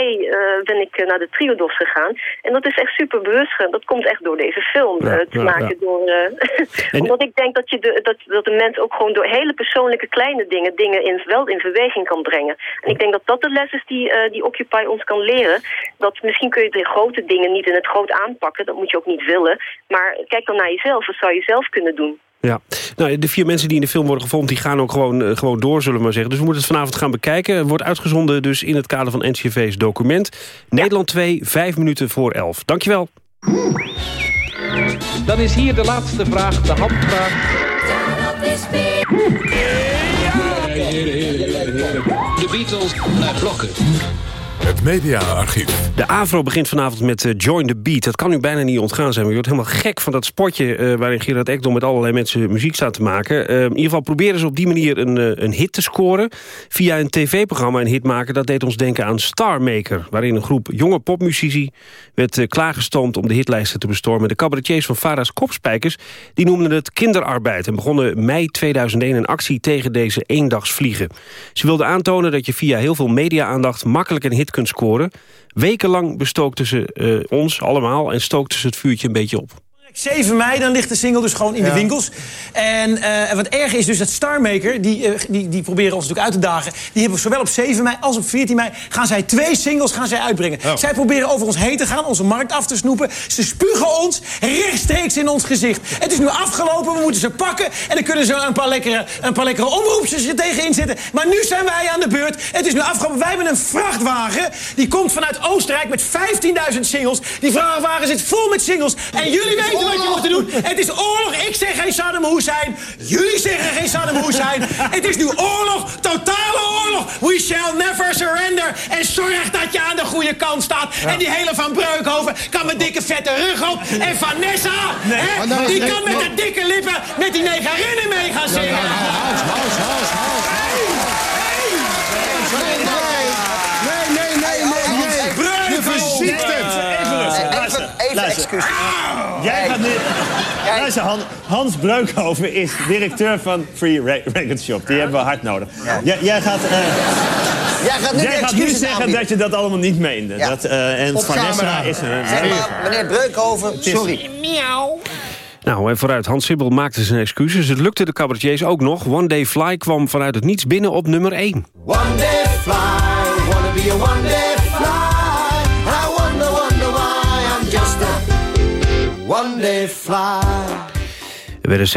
ben ik naar de Triodos gegaan. En dat is echt super bewust. Dat komt echt door deze film ja, te ja, maken. Ja. Door, en... Omdat ik denk dat, je de, dat, dat de mens ook gewoon door hele persoonlijke kleine dingen, dingen in, wel in beweging kan brengen. En ik denk dat dat de les is die, die Occupy ons kan leren. Dat misschien kun je de grote dingen niet in het groot aanpakken. Dat moet je ook niet willen. Maar kijk dan naar jezelf. Wat zou je zelf kunnen doen? Ja, nou, de vier mensen die in de film worden gevonden... die gaan ook gewoon, uh, gewoon door, zullen we maar zeggen. Dus we moeten het vanavond gaan bekijken. Het wordt uitgezonden dus in het kader van NCV's document. Nederland 2, vijf minuten voor elf. Dankjewel. Dan is hier de laatste vraag, de handvraag. De Beatles naar blokken. Het mediaarchief. De AVRO begint vanavond met uh, Join the Beat. Dat kan u bijna niet ontgaan zijn. Je wordt helemaal gek van dat spotje... Uh, waarin Gerard Ekdom met allerlei mensen muziek staat te maken. Uh, in ieder geval proberen ze op die manier een, een hit te scoren. Via een tv-programma een hit maken. Dat deed ons denken aan Star Maker. Waarin een groep jonge popmuzici werd klaargestoomd... om de hitlijsten te bestormen. De cabaretiers van Farah's Kopspijkers die noemden het kinderarbeid... en begonnen mei 2001 een actie tegen deze eendagsvliegen. Ze wilden aantonen dat je via heel veel media-aandacht... makkelijk een hit kunt scoren. Wekenlang bestookten ze uh, ons allemaal en stookten ze het vuurtje een beetje op. 7 mei, dan ligt de single dus gewoon in de winkels. En, uh, en wat erg is dus dat Starmaker, die, uh, die, die proberen ons natuurlijk uit te dagen... die hebben zowel op 7 mei als op 14 mei... gaan zij twee singles gaan zij uitbrengen. Oh. Zij proberen over ons heen te gaan, onze markt af te snoepen. Ze spugen ons rechtstreeks in ons gezicht. Het is nu afgelopen, we moeten ze pakken... en dan kunnen ze een paar lekkere, een paar lekkere omroepjes er tegen inzetten. Maar nu zijn wij aan de beurt. Het is nu afgelopen. Wij hebben een vrachtwagen. Die komt vanuit Oostenrijk met 15.000 singles. Die vrachtwagen zit vol met singles. En jullie weten wat je moet doen. Het is oorlog. Ik zeg geen Saddam Hussein. Jullie zeggen geen Saddam Hussein. Het is nu oorlog. Totale oorlog. We shall never surrender. En zorg dat je aan de goede kant staat. En die hele Van Breukhoven kan met dikke vette rug op. En Vanessa, nee, hè, die kan met de dikke lippen met die negarinnen mee gaan zingen. Even, excuus. Jij gaat nu... Luister, Han, Hans Breukhoven is directeur van Free Record Shop. Die hebben we hard nodig. Ja. Jij, jij gaat... Uh, Jij gaat nu, jij gaat nu zeggen aanbieden. dat je dat allemaal niet meende. Ja. Dat, uh, en Op Vanessa camera. is een... Zeg maar, meneer Breukhoven, sorry. Miauw. Nou, en vooruit, Hans Sibbel maakte zijn excuses. Het lukte de cabaretiers ook nog. One Day Fly kwam vanuit het niets binnen op nummer 1. One day fly, wanna be a one one day fly. Er werden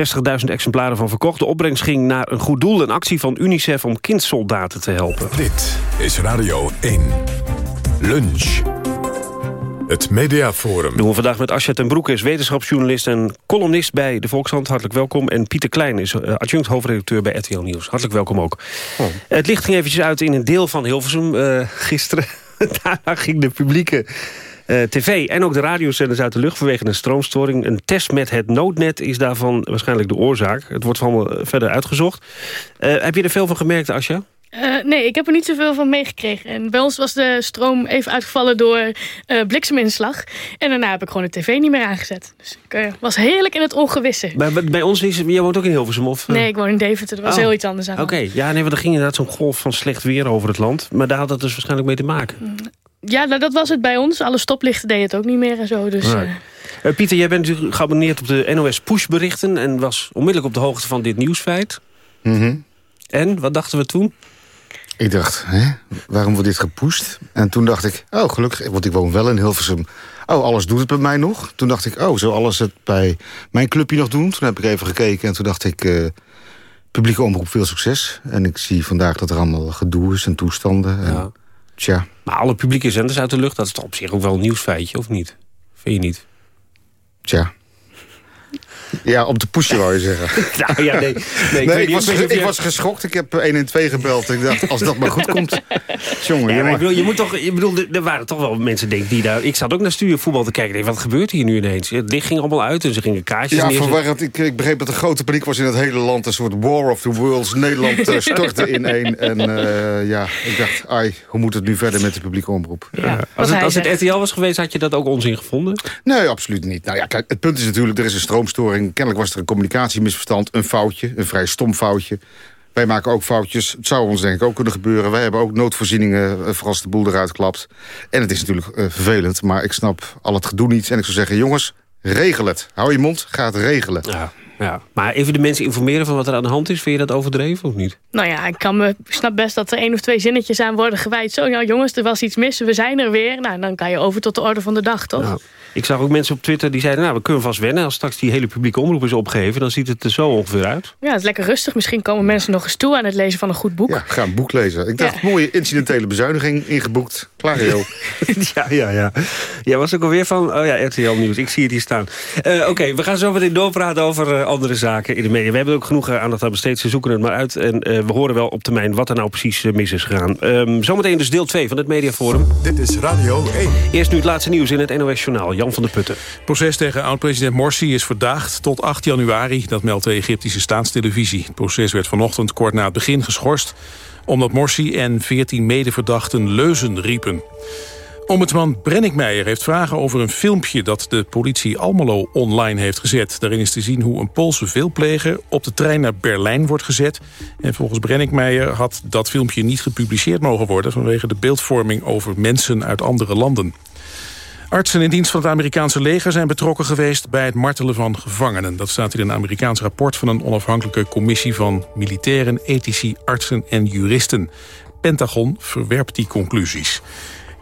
60.000 exemplaren van verkocht. De opbrengst ging naar een goed doel. Een actie van UNICEF om kindsoldaten te helpen. Dit is Radio 1. Lunch. Het Mediaforum. Doen we vandaag met Asja ten Broeke, is wetenschapsjournalist en columnist bij de Volkshand. Hartelijk welkom. En Pieter Klein is uh, adjunct hoofdredacteur bij RTL Nieuws. Hartelijk welkom ook. Oh. Het licht ging eventjes uit in een deel van Hilversum uh, gisteren. Daarna ging de publieke tv en ook de radiozenders uit de lucht vanwege een stroomstoring. Een test met het noodnet is daarvan waarschijnlijk de oorzaak. Het wordt allemaal verder uitgezocht. heb je er veel van gemerkt, Asja? Uh, nee, ik heb er niet zoveel van meegekregen. En bij ons was de stroom even uitgevallen door uh, blikseminslag. En daarna heb ik gewoon de tv niet meer aangezet. Dus ik uh, was heerlijk in het ongewisse. Bij, bij ons is... Jij woont ook in Hilversum, of? Nee, ik woon in Deventer. Dat was oh. heel iets anders aan. Oké, okay. ja, nee, want er ging inderdaad zo'n golf van slecht weer over het land. Maar daar had het dus waarschijnlijk mee te maken. Ja, nou, dat was het bij ons. Alle stoplichten deden het ook niet meer en zo. Dus, right. Pieter, jij bent natuurlijk geabonneerd op de NOS pushberichten... en was onmiddellijk op de hoogte van dit nieuwsfeit. Mm -hmm. En, wat dachten we toen? Ik dacht, hè, waarom wordt dit gepusht? En toen dacht ik, oh gelukkig, want ik woon wel in Hilversum. Oh, alles doet het bij mij nog. Toen dacht ik, oh, zou alles het bij mijn clubje nog doen? Toen heb ik even gekeken en toen dacht ik... Uh, publieke omroep, veel succes. En ik zie vandaag dat er allemaal gedoe is en toestanden. En, ja. Tja. Maar alle publieke zenders uit de lucht, dat is toch op zich ook wel een nieuwsfeitje, of niet? Vind je niet? Tja. Ja, om te pushen wou je zeggen. nou ja, nee. nee, ik, Nee, was, je- ik was geschokt. Ik heb 1 en 2 gebeld. Ik dacht, als dat maar goed komt. Jongen, Ja, maar jongen. ik bedoel, je moet toch, ik bedoel, er- waren toch wel mensen denk, die daar... Ik zat ook naar studiovoetbal te kijken. Ik denk, wat gebeurt hier nu ineens? Het licht ging allemaal uit en ze gingen kaartjes Ja, verwarrend. Ik, ik begreep dat er grote paniek was in het hele land. Een soort war of the worlds. Nederland eh, stortte ineen. En eh, ja, ik dacht, ai, hoe moet het nu verder met de publieke omroep? Ja, als het, als het RTL was geweest, had je dat ook onzin gevonden? Nee, absoluut niet. Nou ja, kijk, het punt is natuurlijk, er is een stroomstoring. Kennelijk was er een communicatiemisverstand, een foutje, een vrij stom foutje. Wij maken ook foutjes. Het zou ons denk ik ook kunnen gebeuren. Wij hebben ook noodvoorzieningen eh, voor als de boel eruit klapt. En het is natuurlijk eh, vervelend, maar ik snap al het gedoe niet. En ik zou zeggen, jongens, regel het. Hou je mond, ga het regelen. Ja, ja. Maar even de mensen informeren van wat er aan de hand is. Vind je dat overdreven of niet? Nou ja, ik, kan me, ik snap best dat er één of twee zinnetjes aan worden gewijd. Zo, nou jongens, er was iets mis, we zijn er weer. Nou, dan kan je over tot de orde van de dag, toch? Nou, ik zag ook mensen op Twitter die zeiden... nou, we kunnen vast wennen. Als straks die hele publieke omroep is opgeheven... dan ziet het er zo ongeveer uit. Ja, het is lekker rustig. Misschien komen mensen nog eens toe aan het lezen van een goed boek. Ja, ga een boek lezen. Ik dacht, mooie incidentele bezuiniging ingeboekt. Klaar, joh. ja, ja, ja. Jij was ook alweer van... Oh ja, RTL Nieuws. Ik zie het hier staan. Eh, Oké, we gaan zo meteen doorpraten over eh, andere zaken in de media. We hebben ook genoeg eh, aandacht aan besteed. Ze zoeken het maar uit. En eh, we horen wel op termijn wat er nou precies mis is gegaan. Ehm, zometeen dus deel 2 van het Mediaforum. Dit is Radio 1. Eerst nu het laatste nieuws in het NOS Journaal. Van der Putten. Het proces tegen oud-president Morsi is verdaagd tot 8 januari. Dat meldt de Egyptische staatstelevisie. Het proces werd vanochtend kort na het begin geschorst... omdat Morsi en 14 medeverdachten leuzen riepen. Ombudsman Brenninkmeijer heeft vragen over een filmpje... dat de politie Almelo online heeft gezet. Daarin is te zien hoe een Poolse veelpleger op de trein naar Berlijn wordt gezet. En volgens Brenninkmeijer had dat filmpje niet gepubliceerd mogen worden... vanwege de beeldvorming over mensen uit andere landen. Artsen in dienst van het Amerikaanse leger zijn betrokken geweest bij het martelen van gevangenen. Dat staat in een Amerikaans rapport van een onafhankelijke commissie van militairen, ethici, artsen en juristen. Pentagon verwerpt die conclusies.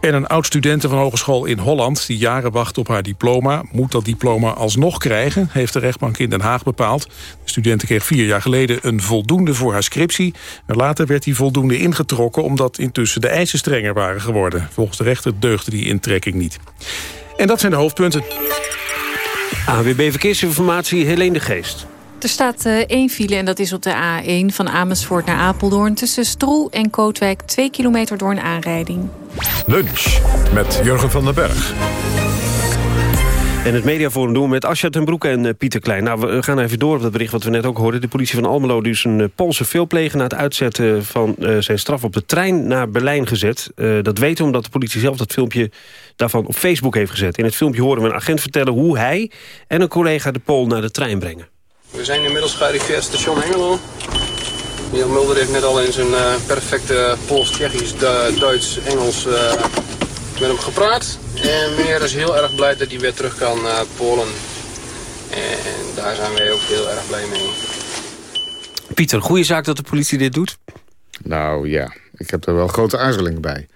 En een oud-studente van hogeschool in Holland... die jaren wacht op haar diploma, moet dat diploma alsnog krijgen... heeft de rechtbank in Den Haag bepaald. De studente kreeg vier jaar geleden een voldoende voor haar scriptie. Maar later werd die voldoende ingetrokken... omdat intussen de eisen strenger waren geworden. Volgens de rechter deugde die intrekking niet. En dat zijn de hoofdpunten. AWB Verkeersinformatie, Helene de Geest. Er staat eh, één file en dat is op de A1 van Amersfoort naar Apeldoorn... tussen Stroe en Kootwijk, 2 kilometer door een aanrijding. Lunch met Jurgen van den Berg. En het mediaforum doen we met Asja ten Broeke en eh, Pieter Klein. Nou, we gaan even door op dat bericht wat we net ook hoorden. De politie van Almelo dus een eh, Poolse veelpleger... na het uitzetten van eh, zijn straf op de trein naar Berlijn gezet. Eh, dat weten we omdat de politie zelf dat filmpje daarvan op Facebook heeft gezet. In het filmpje horen we een agent vertellen hoe hij en een collega de Pool naar de trein brengen. We zijn inmiddels gearriveerd station Hengelo. Jan Mulder heeft net al in zijn eh, perfecte Pools, Tsjechisch, Du- Duits, Engels eh, met hem gepraat. En meneer is heel erg blij dat hij weer terug kan naar Polen. En daar zijn wij ook heel erg blij mee. Pieter, goede zaak dat de politie dit doet? Nou ja, ik heb er wel grote aarzelingen bij.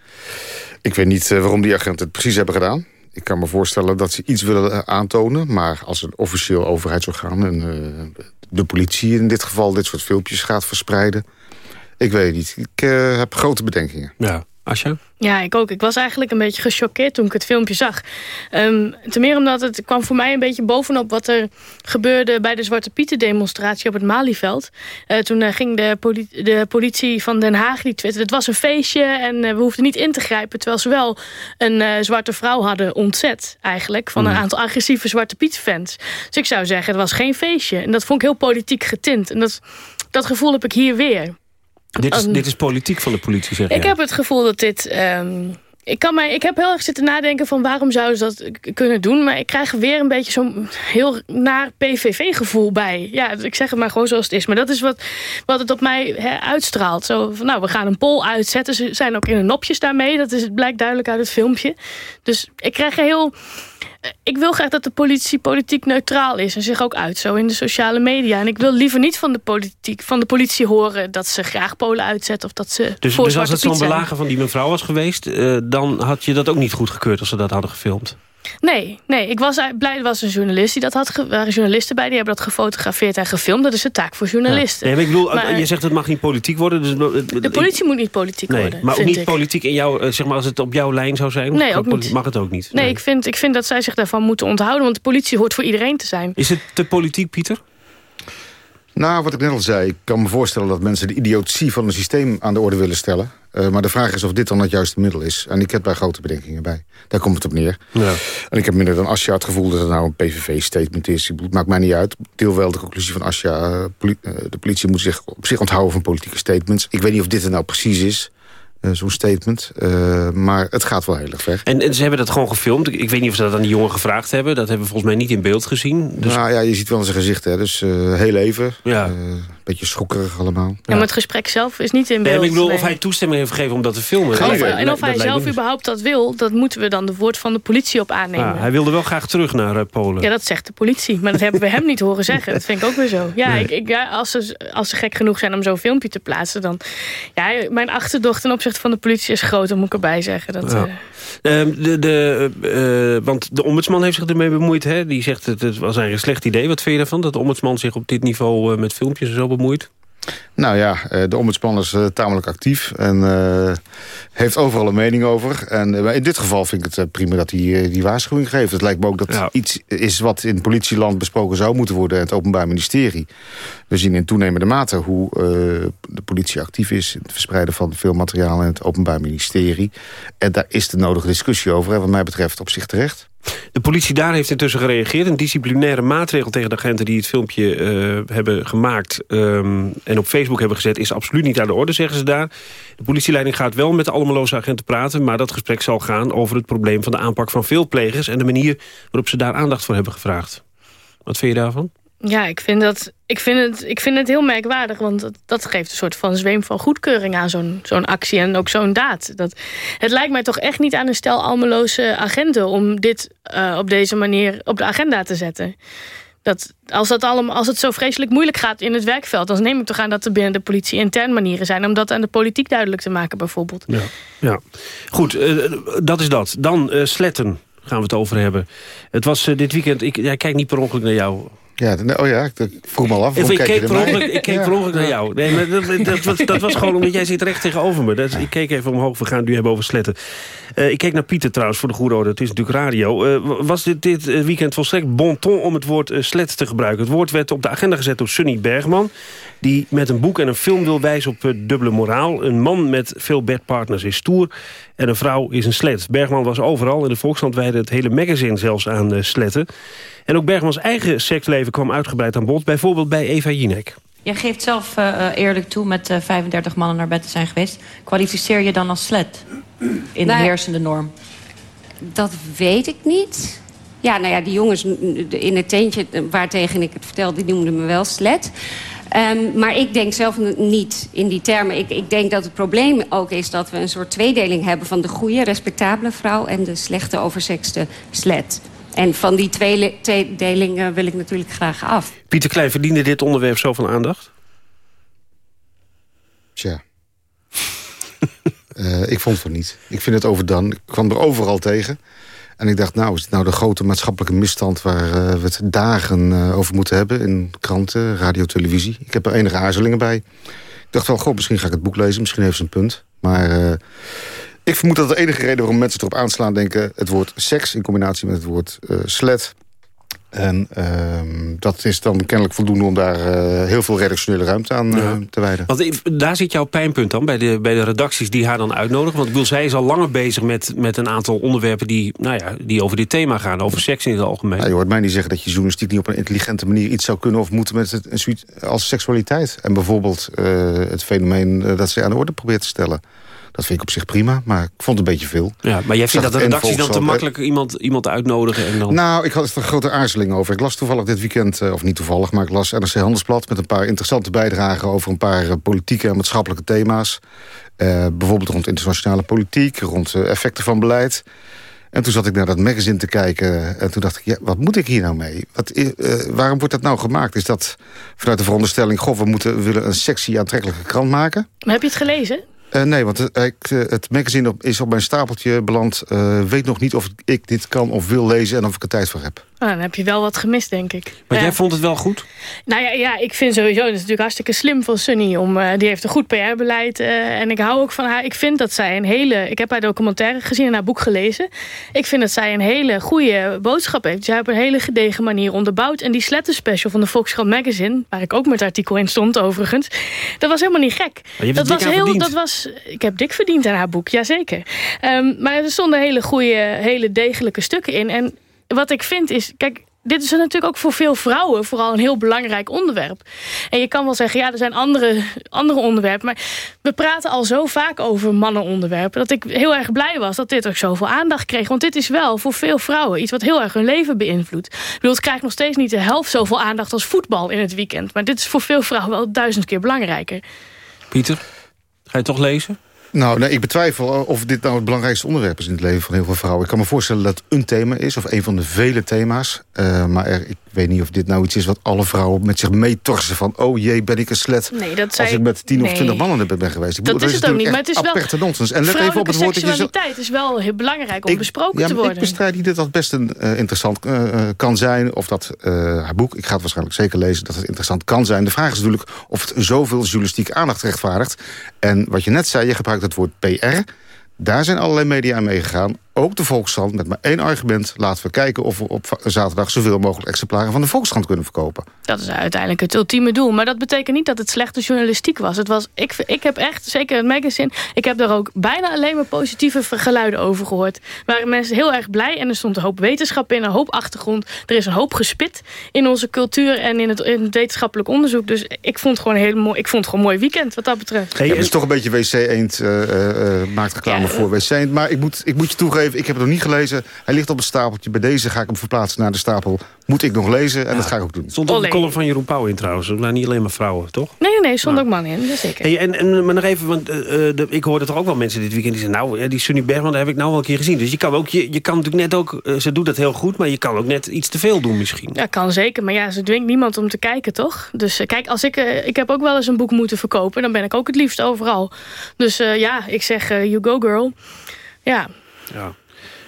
Ik weet niet eh, waarom die agenten het precies hebben gedaan. Ik kan me voorstellen dat ze iets willen eh, aantonen. Maar als een officieel overheidsorgaan... en eh, de politie in dit geval dit soort filmpjes gaat verspreiden... ik weet niet. Ik eh, heb grote bedenkingen. Ja, Asja? Ja, ik ook. Ik was eigenlijk een beetje gechoqueerd toen ik het filmpje zag. Ehm ten meer omdat het kwam voor mij een beetje bovenop wat er gebeurde bij de Zwarte Pieten demonstratie op het Malieveld. Eh, toen eh, ging de, poli- de politie van Den Haag die twitterde, het was een feestje en eh, we hoefden niet in te grijpen. Terwijl ze wel een zwarte vrouw hadden ontzet eigenlijk van een Mm. aantal agressieve Zwarte Piet fans. Dus ik zou zeggen, het was geen feestje. En dat vond ik heel politiek getint. En dat, dat gevoel heb ik hier weer. Dit is, Um, dit is politiek van de politie, zeg ik heb het gevoel dat dit... ehm, ik, kan mij, ik heb heel erg zitten nadenken van waarom zouden ze dat kunnen doen. Maar ik krijg er weer een beetje zo'n heel naar PVV-gevoel bij. Ja, ik zeg het maar gewoon zoals het is. Maar dat is wat, wat het op mij uitstraalt. Zo van, nou, we gaan een poll uitzetten. Ze zijn ook in de nopjes daarmee. Dat is, blijkt duidelijk uit het filmpje. Dus ik krijg een heel... Ik wil graag dat de politie politiek neutraal is en zich ook uit zo in de sociale media. En ik wil liever niet van de politiek, van de politie horen dat ze graag Polen uitzetten of dat ze Dus, voor dus als het zo'n belager van die mevrouw was geweest... eh, dan had je dat ook niet goedgekeurd als ze dat hadden gefilmd? Nee, nee, ik was blij, er was een journalist die dat had. Er waren journalisten bij, die hebben dat gefotografeerd en gefilmd. Dat is de taak voor journalisten. Ja. Nee, ik bedoel, je zegt het mag niet politiek worden. Dus, de politie moet niet politiek nee, worden, Maar ook niet politiek in jouw, zeg maar, als het op jouw lijn zou zijn? Nee, ook niet. Mag het ook niet? Nee, nee, Ik, vind, ik vind dat zij zich daarvan moeten onthouden. Want de politie hoort voor iedereen te zijn. Is het te politiek, Pieter? Nou, wat ik net al zei, ik kan me voorstellen dat mensen de idiotie van een systeem aan de orde willen stellen. Uh, maar de vraag is of dit dan het juiste middel is. En ik heb daar grote bedenkingen bij. Daar komt het op neer. Ja. En ik heb minder dan Asja het gevoel dat het nou een PVV-statement is. Het maakt mij niet uit. Deel wel de conclusie van Asja. Uh, poli uh, de politie moet zich op zich onthouden van politieke statements. Ik weet niet of dit er nou precies is. Uh, zo'n statement. Uh, maar het gaat wel heel erg ver. En, en, ze hebben dat gewoon gefilmd. Ik, weet niet of ze dat aan die jongen gevraagd hebben. Dat hebben we volgens mij niet in beeld gezien. Dus... Nou ja, je ziet wel zijn gezicht. Hè. Dus uh, heel even. Ja beetje schokkerig allemaal. Ja, maar het gesprek zelf is niet in beeld. Nee, ik bedoel, of hij toestemming heeft gegeven om dat te filmen. Of, en of hij zelf überhaupt dat wil, dat moeten we dan de woord van de politie op aannemen. Ah, hij wilde wel graag terug naar uh, Polen. Ja, dat zegt de politie. Maar dat hebben we hem niet horen zeggen. Dat vind ik ook weer zo. Ja, ik, ik, ja als, ze, als ze gek genoeg zijn om zo'n filmpje te plaatsen, dan... Ja, mijn achterdocht ten opzichte van de politie is groot, dat moet ik erbij zeggen. Dat, ja. uh, de, de, uh, want de ombudsman heeft zich ermee bemoeid. Hè? Die zegt het, het was eigenlijk een slecht idee. Wat vind je daarvan? Dat de ombudsman zich op dit niveau met filmpjes en zo bemoeit? Nou ja, eh, de ombudsman is tamelijk actief en uh, heeft overal een mening over. En in dit geval vind ik het prima dat hij die waarschuwing geeft. Het lijkt me ook dat ja. iets is wat in politieland besproken zou moeten worden... en het Openbaar Ministerie. We zien in toenemende mate hoe politie actief is... in het verspreiden van veel materiaal in het Openbaar Ministerie. En daar is de nodige discussie over, en wat mij betreft op zich terecht. De politie daar heeft intussen gereageerd. Een disciplinaire maatregel tegen de agenten die het filmpje uh, hebben gemaakt... Um, en op Facebook hebben gezet, is absoluut niet aan de orde, zeggen ze daar. De politieleiding gaat wel met de almeloze agenten praten... maar dat gesprek zal gaan over het probleem van de aanpak van veel plegers... en de manier waarop ze daar aandacht voor hebben gevraagd. Wat vind je daarvan? Ja, ik vind, dat, ik vind, het, ik vind het heel merkwaardig. Want dat, dat geeft een soort van zweem van goedkeuring aan zo'n zo'n actie. En ook zo'n daad. Dat, het lijkt mij toch echt niet aan een stel almeloze agenten... om dit uh, op deze manier op de agenda te zetten. Dat, als, dat allemaal, als het zo vreselijk moeilijk gaat in het werkveld... dan neem ik toch aan dat er binnen de politie intern manieren zijn... om dat aan de politiek duidelijk te maken bijvoorbeeld. Ja, ja. Goed, uh, dat is dat. Dan Sletten gaan we het over hebben. Het was dit weekend... Ik ja, kijk niet per ongeluk naar jou... Ja, oh ja, ik vroeg me al af. Ik, ik keek, per ongeluk, ik keek per ongeluk naar jou. Nee, maar dat, dat, was, dat was gewoon omdat jij zit recht tegenover me. Dat, ik keek even omhoog, we gaan het nu hebben over sletten. Uh, ik keek naar Pieter trouwens, voor de goede orde. Het is natuurlijk radio. Uh, was dit, dit weekend volstrekt bon ton om het woord uh, slet te gebruiken? Het woord werd op de agenda gezet door Sunny Bergman... die met een boek en een film wil wijzen op dubbele moraal. Een man met veel bedpartners is stoer... en een vrouw is een slet. Bergman was overal. In de Volkskrant wijde het hele magazine zelfs aan sletten. En ook Bergmans eigen seksleven kwam uitgebreid aan bod. Bijvoorbeeld bij Eva Jinek. Je geeft zelf uh, eerlijk toe met uh, 35 mannen naar bed te zijn geweest. Kwalificeer je dan als slet in nou, de heersende norm? Dat weet ik niet. Ja, nou ja, die jongens in het teentje waartegen ik het vertelde... die noemden me wel slet. Um, maar ik denk zelf niet in die termen. Ik, ik denk dat het probleem ook is dat we een soort tweedeling hebben... van de goede, respectabele vrouw en de slechte, oversekste slet. En van die tweedeling wil ik natuurlijk graag af. Pieter Klein, verdiende dit onderwerp zoveel aandacht? Tja. uh, ik vond van niet. Ik vind het overdone. Ik kwam er overal tegen. En ik dacht, nou, is het nou de grote maatschappelijke misstand... waar uh, we het dagen uh, over moeten hebben in kranten, radio, televisie? Ik heb er enige aarzelingen bij. Ik dacht wel, goh, misschien ga ik het boek lezen. Misschien heeft ze een punt. Maar ik vermoed dat de enige reden waarom mensen erop aanslaan denken... het woord seks in combinatie met het woord slet... En uh, dat is dan kennelijk voldoende om daar uh, heel veel redactionele ruimte aan uh, ja. te wijden. Want daar zit jouw pijnpunt dan, bij de, bij de redacties die haar dan uitnodigen. Want ik bedoel, zij is al langer bezig met, met een aantal onderwerpen die, nou ja, die over dit thema gaan. Over seks in het algemeen. Ja, je hoort mij niet zeggen dat je journalistiek niet op een intelligente manier iets zou kunnen of moeten met het, als seksualiteit. En bijvoorbeeld het fenomeen dat ze aan de orde probeert te stellen. Dat vind ik op zich prima, maar ik vond het een beetje veel. Ja, maar jij vindt dat de redactie dan te makkelijk iemand, iemand uitnodigen? En dan... Nou, ik had er een grote aarzeling over. Ik las toevallig dit weekend, of niet toevallig, maar ik las NRC Handelsblad... met een paar interessante bijdragen over een paar politieke en maatschappelijke thema's. Uh, bijvoorbeeld rond internationale politiek, rond effecten van beleid. En toen zat ik naar dat magazine te kijken en toen dacht ik... ja, wat moet ik hier nou mee? Wat, uh, waarom wordt dat nou gemaakt? Is dat vanuit de veronderstelling... goh, we, moeten, we willen een sexy, aantrekkelijke krant maken? Maar heb je het gelezen? Uh, nee, want het, het magazine is op mijn stapeltje beland. Uh, weet nog niet of ik dit kan of wil lezen en of ik er tijd voor heb. Nou, dan heb je wel wat gemist, denk ik. Maar jij vond het wel goed? Nou ja, ja ik vind sowieso, het is natuurlijk hartstikke slim van Sunny. Om, uh, die heeft een goed PR-beleid. Uh, en ik hou ook van haar. Ik vind dat zij een hele... Ik heb haar documentaire gezien en haar boek gelezen. Ik vind dat zij een hele goede boodschap heeft. Zij heeft een hele gedegen manier onderbouwd. En die Sletten special van de Volkskrant Magazine... waar ik ook met artikel in stond overigens... dat was helemaal niet gek. dat was heel, dat was, Ik heb dik verdiend aan haar boek, jazeker. Um, maar er stonden hele goede, hele degelijke stukken in. En wat ik vind is... Kijk, dit is natuurlijk ook voor veel vrouwen vooral een heel belangrijk onderwerp. En je kan wel zeggen, ja, er zijn andere, andere onderwerpen. Maar we praten al zo vaak over mannenonderwerpen... dat ik heel erg blij was dat dit ook zoveel aandacht kreeg. Want dit is wel voor veel vrouwen iets wat heel erg hun leven beïnvloedt. Ik bedoel, het krijgt nog steeds niet de helft zoveel aandacht als voetbal in het weekend. Maar dit is voor veel vrouwen wel duizend keer belangrijker. Pieter, ga je toch lezen? Nou, nee, ik betwijfel of dit nou het belangrijkste onderwerp is in het leven van heel veel vrouwen. Ik kan me voorstellen dat het een thema is, of een van de vele thema's. Uh, maar er, ik weet niet of dit nou iets is wat alle vrouwen met zich meetorsen van... oh jee, ben ik een slet nee, dat zei... als ik met tien of twintig mannen ben geweest. Ik dat, is het ook niet, maar het is wel... nonsens. En let even op het woord... is wel heel belangrijk om besproken ja, te worden. Ik bestrijd niet dat dat best een, uh, interessant uh, kan zijn. Of dat haar boek, ik ga het waarschijnlijk zeker lezen... dat het interessant kan zijn. De vraag is natuurlijk of het zoveel journalistieke aandacht rechtvaardigt. En wat je net zei, je gebruikt het woord PR... Daar zijn allerlei media aan meegegaan ook de Volkskrant met maar één argument. Laten we kijken of we op zaterdag zoveel mogelijk exemplaren van de Volkskrant kunnen verkopen. Dat is uiteindelijk het ultieme doel. Maar dat betekent niet dat het slechte journalistiek was. Het was ik, ik heb echt, zeker het magazine, ik heb daar ook bijna alleen maar positieve geluiden over gehoord. Waren mensen heel erg blij en er stond een hoop wetenschap in, een hoop achtergrond. Er is een hoop gespit in onze cultuur en in het, in het wetenschappelijk onderzoek. Dus ik vond het gewoon een heel mooi, ik vond het gewoon een mooi weekend wat dat betreft. Hey, het is toch een beetje wc-eend, uh, uh, maakt reclame ja, voor wc-eend. Maar ik moet, ik moet je toegeven, ik heb het nog niet gelezen. Hij ligt op een stapeltje. Bij deze ga ik hem verplaatsen naar de stapel. Moet ik nog lezen en dat ga ik ook doen. Stond op de column van Jeroen Pauw in trouwens. Maar niet alleen maar vrouwen, toch? Nee, nee, nee stond ook mannen in. Zeker. Hey, en, en, maar nog even, want uh, de, ik hoorde toch ook wel mensen dit weekend die zeggen... nou, die Sunny Bergman, daar heb ik nou wel een keer gezien. Dus je kan, ook, je, je kan natuurlijk net ook... Uh, ze doet dat heel goed, maar je kan ook net iets te veel doen misschien. Ja, kan zeker. Maar ja, ze dwingt niemand om te kijken, toch? Dus uh, kijk, als ik, ik heb ook wel eens een boek moeten verkopen... dan ben ik ook het liefst overal. Dus ja, ik zeg, you go girl. Ja. Ja.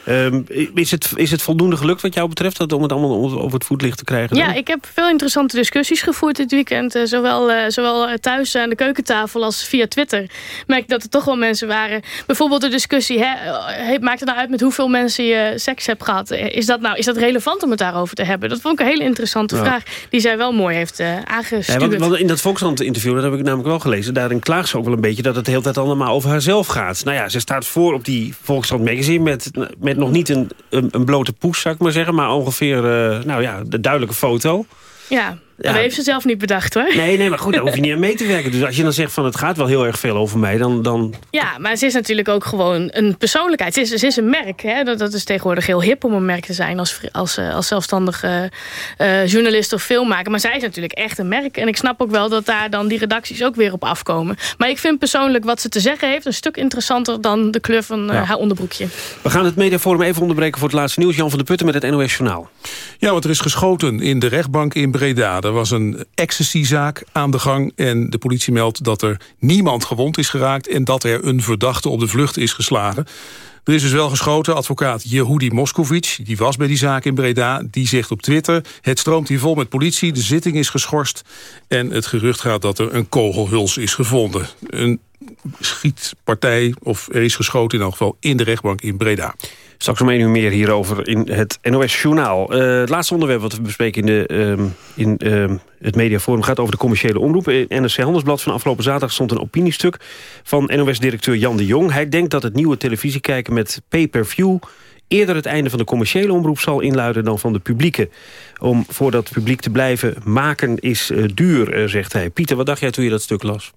Um, is, het, is het voldoende gelukt wat jou betreft om het allemaal over het voetlicht te krijgen? Ja, ik heb veel interessante discussies gevoerd dit weekend. Uh, zowel, uh, zowel thuis aan de keukentafel als via Twitter. Merk dat er toch wel mensen waren. Bijvoorbeeld de discussie, hè, maakt het nou uit met hoeveel mensen je seks hebt gehad? Is dat, nou, is dat relevant om het daarover te hebben? Dat vond ik een hele interessante ja. vraag die zij wel mooi heeft uh, aangestuurd. Ja, want, want, in dat Volkskrant interview, dat heb ik namelijk wel gelezen... daarin klaagt ze ook wel een beetje dat het de hele tijd allemaal over haarzelf gaat. Nou ja, ze staat voor op die Volkskrant magazine met, met nog niet een, een, blote poes, zou ik maar zeggen. Maar ongeveer, uh, nou ja, de duidelijke foto. Ja, ja. Dat heeft ze zelf niet bedacht hoor. Nee, nee, maar goed, daar hoef je niet aan mee te werken. Dus als je dan zegt van het gaat wel heel erg veel over mij, dan... dan... Ja, maar ze is natuurlijk ook gewoon een persoonlijkheid. Ze is, ze is een merk. Hè? Dat, dat is tegenwoordig heel hip om een merk te zijn als, als, eh, als zelfstandige uh, journalist of filmmaker. Maar zij is natuurlijk echt een merk. En ik snap ook wel dat daar dan die redacties ook weer op afkomen. Maar ik vind persoonlijk wat ze te zeggen heeft een stuk interessanter dan de kleur van uh, ja. haar onderbroekje. We gaan het mediaforum even onderbreken voor het laatste nieuws. Jan van der Putten met het NOS Journaal. Ja, want er is geschoten in de rechtbank in Breda. Er was een ecstasy-zaak aan de gang en de politie meldt dat er niemand gewond is geraakt... en dat er een verdachte op de vlucht is geslagen. Er is dus wel geschoten. Advocaat Yehudi Moskovic, die was bij die zaak in Breda... die zegt op Twitter, het stroomt hier vol met politie... de zitting is geschorst en het gerucht gaat dat er een kogelhuls is gevonden. Een schietpartij, of er is geschoten in elk geval... in de rechtbank in Breda. Straks om één meer hierover in het NOS Journaal. Uh, het laatste onderwerp wat we bespreken in, de, uh, in uh, het mediaforum... gaat over de commerciële omroep. In NRC Handelsblad van afgelopen zaterdag stond een opiniestuk... van NOS-directeur Jan de Jong. Hij denkt dat het nieuwe televisiekijken met pay-per-view eerder het einde van de commerciële omroep zal inluiden dan van de publieke. Om voor dat publiek te blijven maken is uh, duur, uh, zegt hij. Pieter, wat dacht jij toen je dat stuk las?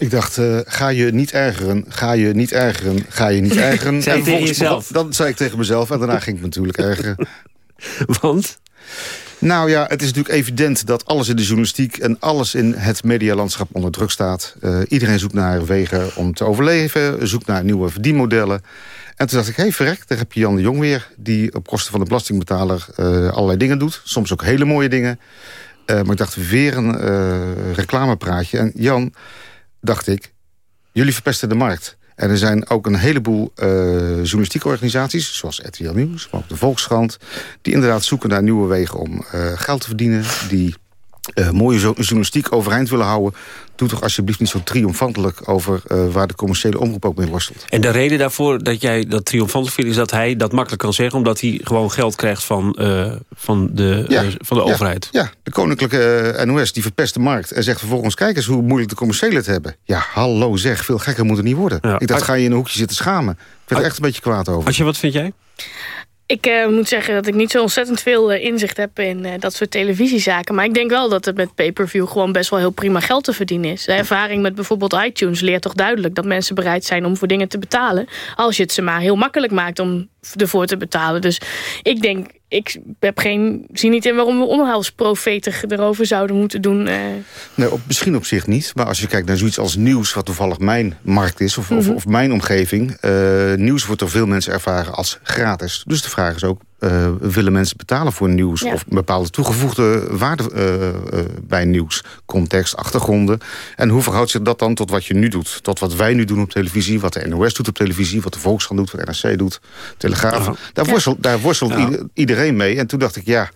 Ik dacht, uh, ga je niet ergeren, ga je niet ergeren, ga je niet ergeren. zei je tegen jezelf? Dan zei ik tegen mezelf en daarna ging ik natuurlijk ergeren. Want? Nou ja, het is natuurlijk evident dat alles in de journalistiek... en alles in het medialandschap onder druk staat. Uh, iedereen zoekt naar wegen om te overleven, zoekt naar nieuwe verdienmodellen. En toen dacht ik, hé hey, verrek, daar heb je Jan de Jong weer... die op kosten van de belastingbetaler uh, allerlei dingen doet. Soms ook hele mooie dingen. Uh, maar ik dacht, weer een reclamepraatje. En Jan dacht ik, jullie verpesten de markt. En er zijn ook een heleboel uh, journalistieke organisaties... zoals RTL Nieuws, maar ook de Volkskrant... die inderdaad zoeken naar nieuwe wegen om uh, geld te verdienen... die uh, mooie journalistiek overeind willen houden... doe toch alsjeblieft niet zo triomfantelijk over uh, waar de commerciële omroep ook mee worstelt. En de reden daarvoor dat jij dat triomfantelijk vindt... is dat hij dat makkelijk kan zeggen... omdat hij gewoon geld krijgt van, uh, van de, ja, van de ja, overheid. Ja, de koninklijke NOS die verpest de markt... en zegt vervolgens, kijk eens hoe moeilijk de commerciële het hebben. Ja, hallo zeg, veel gekker moet het niet worden. Ja. Ik dacht, ga je in een hoekje zitten schamen. Ik ben er echt een beetje kwaad over. Als je, wat vind jij? Ik uh, moet zeggen dat ik niet zo ontzettend veel uh, inzicht heb in uh, dat soort televisiezaken. Maar ik denk wel dat het met pay-per-view gewoon best wel heel prima geld te verdienen is. De ervaring met bijvoorbeeld iTunes leert toch duidelijk dat mensen bereid zijn om voor dingen te betalen. Als je het ze maar heel makkelijk maakt om ervoor te betalen. Dus ik denk, ik heb geen, zie niet in waarom we onheilsprofeten erover zouden moeten doen. Uh... Nee, op, misschien op zich niet. Maar als je kijkt naar zoiets als nieuws, wat toevallig mijn markt is, of, mm -hmm. of, of, mijn omgeving. Uh, nieuws wordt door veel mensen ervaren als gratis. Dus de vraag is ook, uh, willen mensen betalen voor nieuws... Ja. of bepaalde toegevoegde waarde uh, uh, bij nieuws. Context, achtergronden. En hoe verhoudt zich dat dan tot wat je nu doet? Tot wat wij nu doen op televisie, wat de NOS doet op televisie... wat de Volkskrant doet, wat de NRC doet, Telegraaf. Daar worstelt, daar worstelt iedereen mee. En toen dacht ik, ja...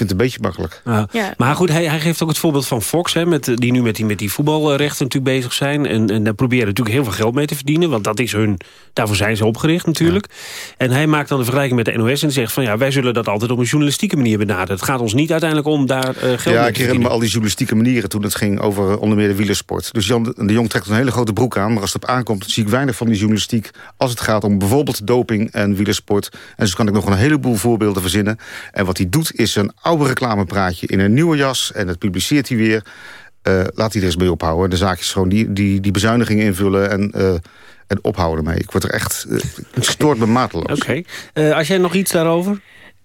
Vind het een beetje makkelijk. Ja. Ja. Maar goed, hij, hij, geeft ook het voorbeeld van Fox... Hè, met, die nu met die, met die voetbalrechten natuurlijk bezig zijn. En, en daar proberen natuurlijk heel veel geld mee te verdienen. Want dat is hun, daarvoor zijn ze opgericht natuurlijk. Ja. En hij maakt dan de vergelijking met de NOS en zegt van... ja, wij zullen dat altijd op een journalistieke manier benaderen. Het gaat ons niet uiteindelijk om daar uh, geld ja, mee te Ja, ik herinner me al die journalistieke manieren... toen het ging over onder meer de wielersport. Dus Jan de Jong trekt een hele grote broek aan. Maar als het op aankomt, zie ik weinig van die journalistiek... als het gaat om bijvoorbeeld doping en wielersport. En zo kan ik nog een heleboel voorbeelden verzinnen. En wat hij doet is een oude reclamepraat in een nieuwe jas en dat publiceert hij weer. Uh, laat hij er eens mee ophouden. De zaakjes gewoon die, die, die bezuinigingen invullen en, uh, en ophouden mee. Ik word er echt... Uh, het stoort me mateloos. Oké. Als jij nog iets daarover?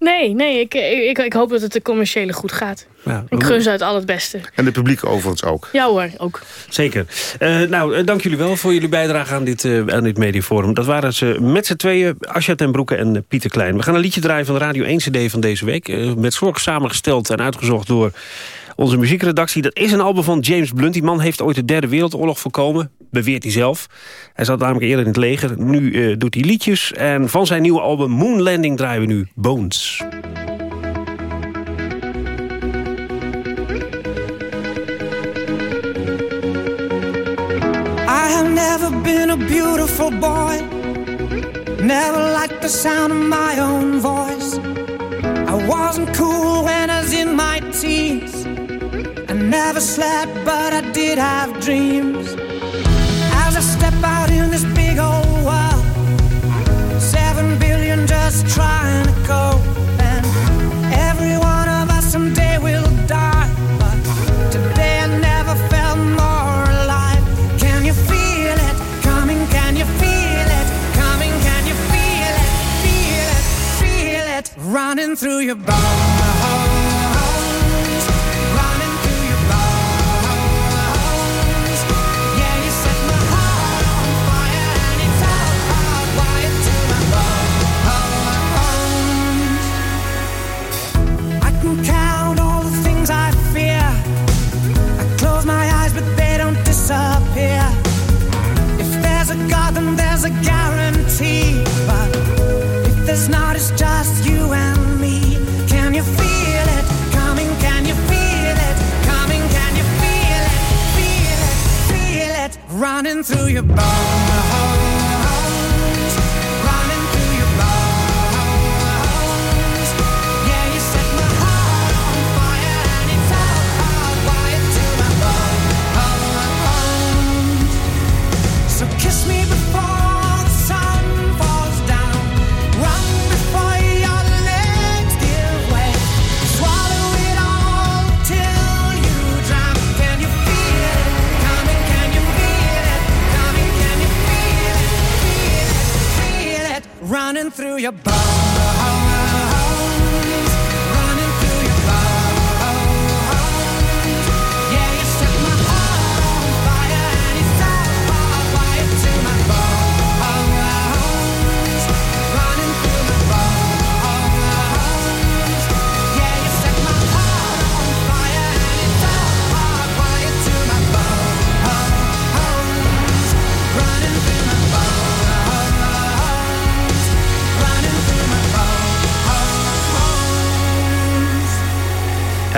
Nee, nee ik, ik, ik hoop dat het de commerciële goed gaat. Ja, ik gun ze uit al het beste. En de publiek overigens ook. Ja hoor, ook. Zeker. Uh, nou, dank jullie wel voor jullie bijdrage aan dit, uh, aan dit mediaforum. Dat waren ze met z'n tweeën, Asja ten Broeke en Pieter Klein. We gaan een liedje draaien van de Radio 1 CD van deze week. met zorg samengesteld en uitgezocht door onze muziekredactie. Dat is een album van James Blunt. Die man heeft ooit de derde wereldoorlog voorkomen. Beweert hij zelf. Hij zat namelijk eerder in het leger. Nu uh, doet hij liedjes. En van zijn nieuwe album Moon Landing draaien we nu Bones. I have never been a beautiful boy. Never liked the sound of my own voice. Wasn't cool when I was in my teens. I never slept, but I did have dreams. As I step out in this big old world, seven billion just trying through your bones. Through your bones. Running through your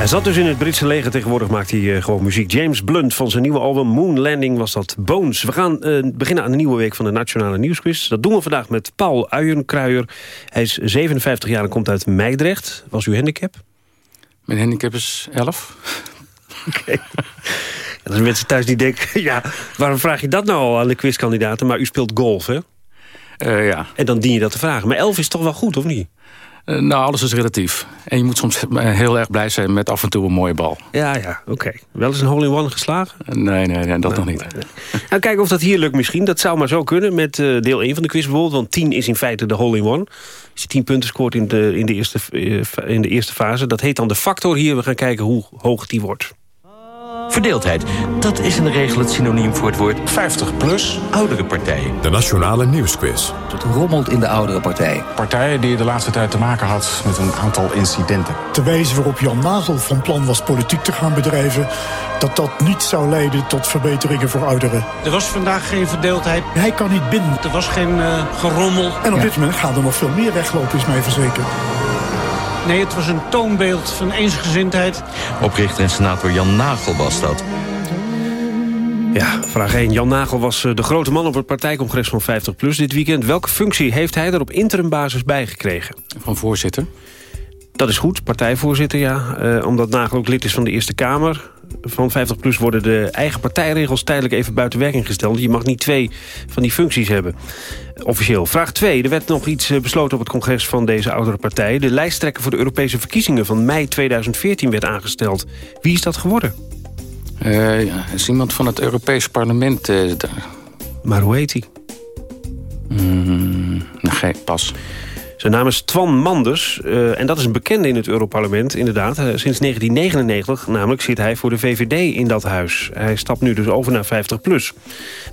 Hij zat dus in het Britse leger. Tegenwoordig maakt hij eh, gewoon muziek. James Blunt van zijn nieuwe album Moon Landing was dat Bones. We gaan eh, beginnen aan de nieuwe week van de Nationale Nieuwsquiz. Dat doen we vandaag met Paul Uienkruijer. Hij is 57 jaar en komt uit Meidrecht. Was uw handicap? Mijn handicap is 11. Oké. En als mensen thuis die denken... ja, waarom vraag je dat nou al aan de quizkandidaten? Maar u speelt golf, hè? Eh, ja. En dan dien je dat te vragen. Maar 11 is toch wel goed, of niet? Eh, nou, alles is relatief. En je moet soms eh, heel erg blij zijn met af en toe een mooie bal. Ja, ja, oké. Wel eens een hole-in-one geslagen? Nee, nee, nee dat nog niet. Nou, kijken of dat hier lukt misschien. Dat zou maar zo kunnen met eh, deel 1 van de quiz bijvoorbeeld. Want 10 is in feite de hole-in-one. Als je 10 punten scoort in de, in, de eerste, in de eerste fase. Dat heet dan de factor hier. We gaan kijken hoe hoog die wordt. Verdeeldheid, dat is in de regel het synoniem voor het woord 50 plus oudere partijen. De Nationale Nieuwsquiz. Het rommelt in de oudere partij. Partijen die de laatste tijd te maken had met een aantal incidenten. De wijze waarop Jan Nagel van plan was politiek te gaan bedrijven... dat dat niet zou leiden tot verbeteringen voor ouderen. Er was vandaag geen verdeeldheid. Hij kan niet binden. Er was geen uh, gerommel. En op dit moment gaan er nog veel meer weglopen, is mij verzekerd. Nee, het was een toonbeeld van eensgezindheid. Oprichter en senator Jan Nagel was dat. Ja, vraag 1. Jan Nagel was eh, de grote man op het partijcongres van 50PLUS dit weekend. Welke functie heeft hij er op interimbasis bijgekregen? Van voorzitter. Dat is goed, partijvoorzitter, ja. Uh, omdat Nagel ook lid is van de Eerste Kamer van 50PLUS... worden de eigen partijregels tijdelijk even buiten werking gesteld. Je mag niet twee van die functies hebben. Officieel. Vraag 2. Er werd nog iets eh, besloten op het congres van deze oudere partij. De lijsttrekker voor de Europese verkiezingen van mei 2014 werd aangesteld. Wie is dat geworden? Uh, ja, is iemand van het Europees parlement uh, daar. Maar hoe heet hij? Mm, nee, pas. Zijn naam is Twan Manders uh, en dat is een bekende in het Europarlement inderdaad. Uh, sinds 1999 namelijk zit hij voor de VVD in dat huis. Hij stapt nu dus over naar 50PLUS.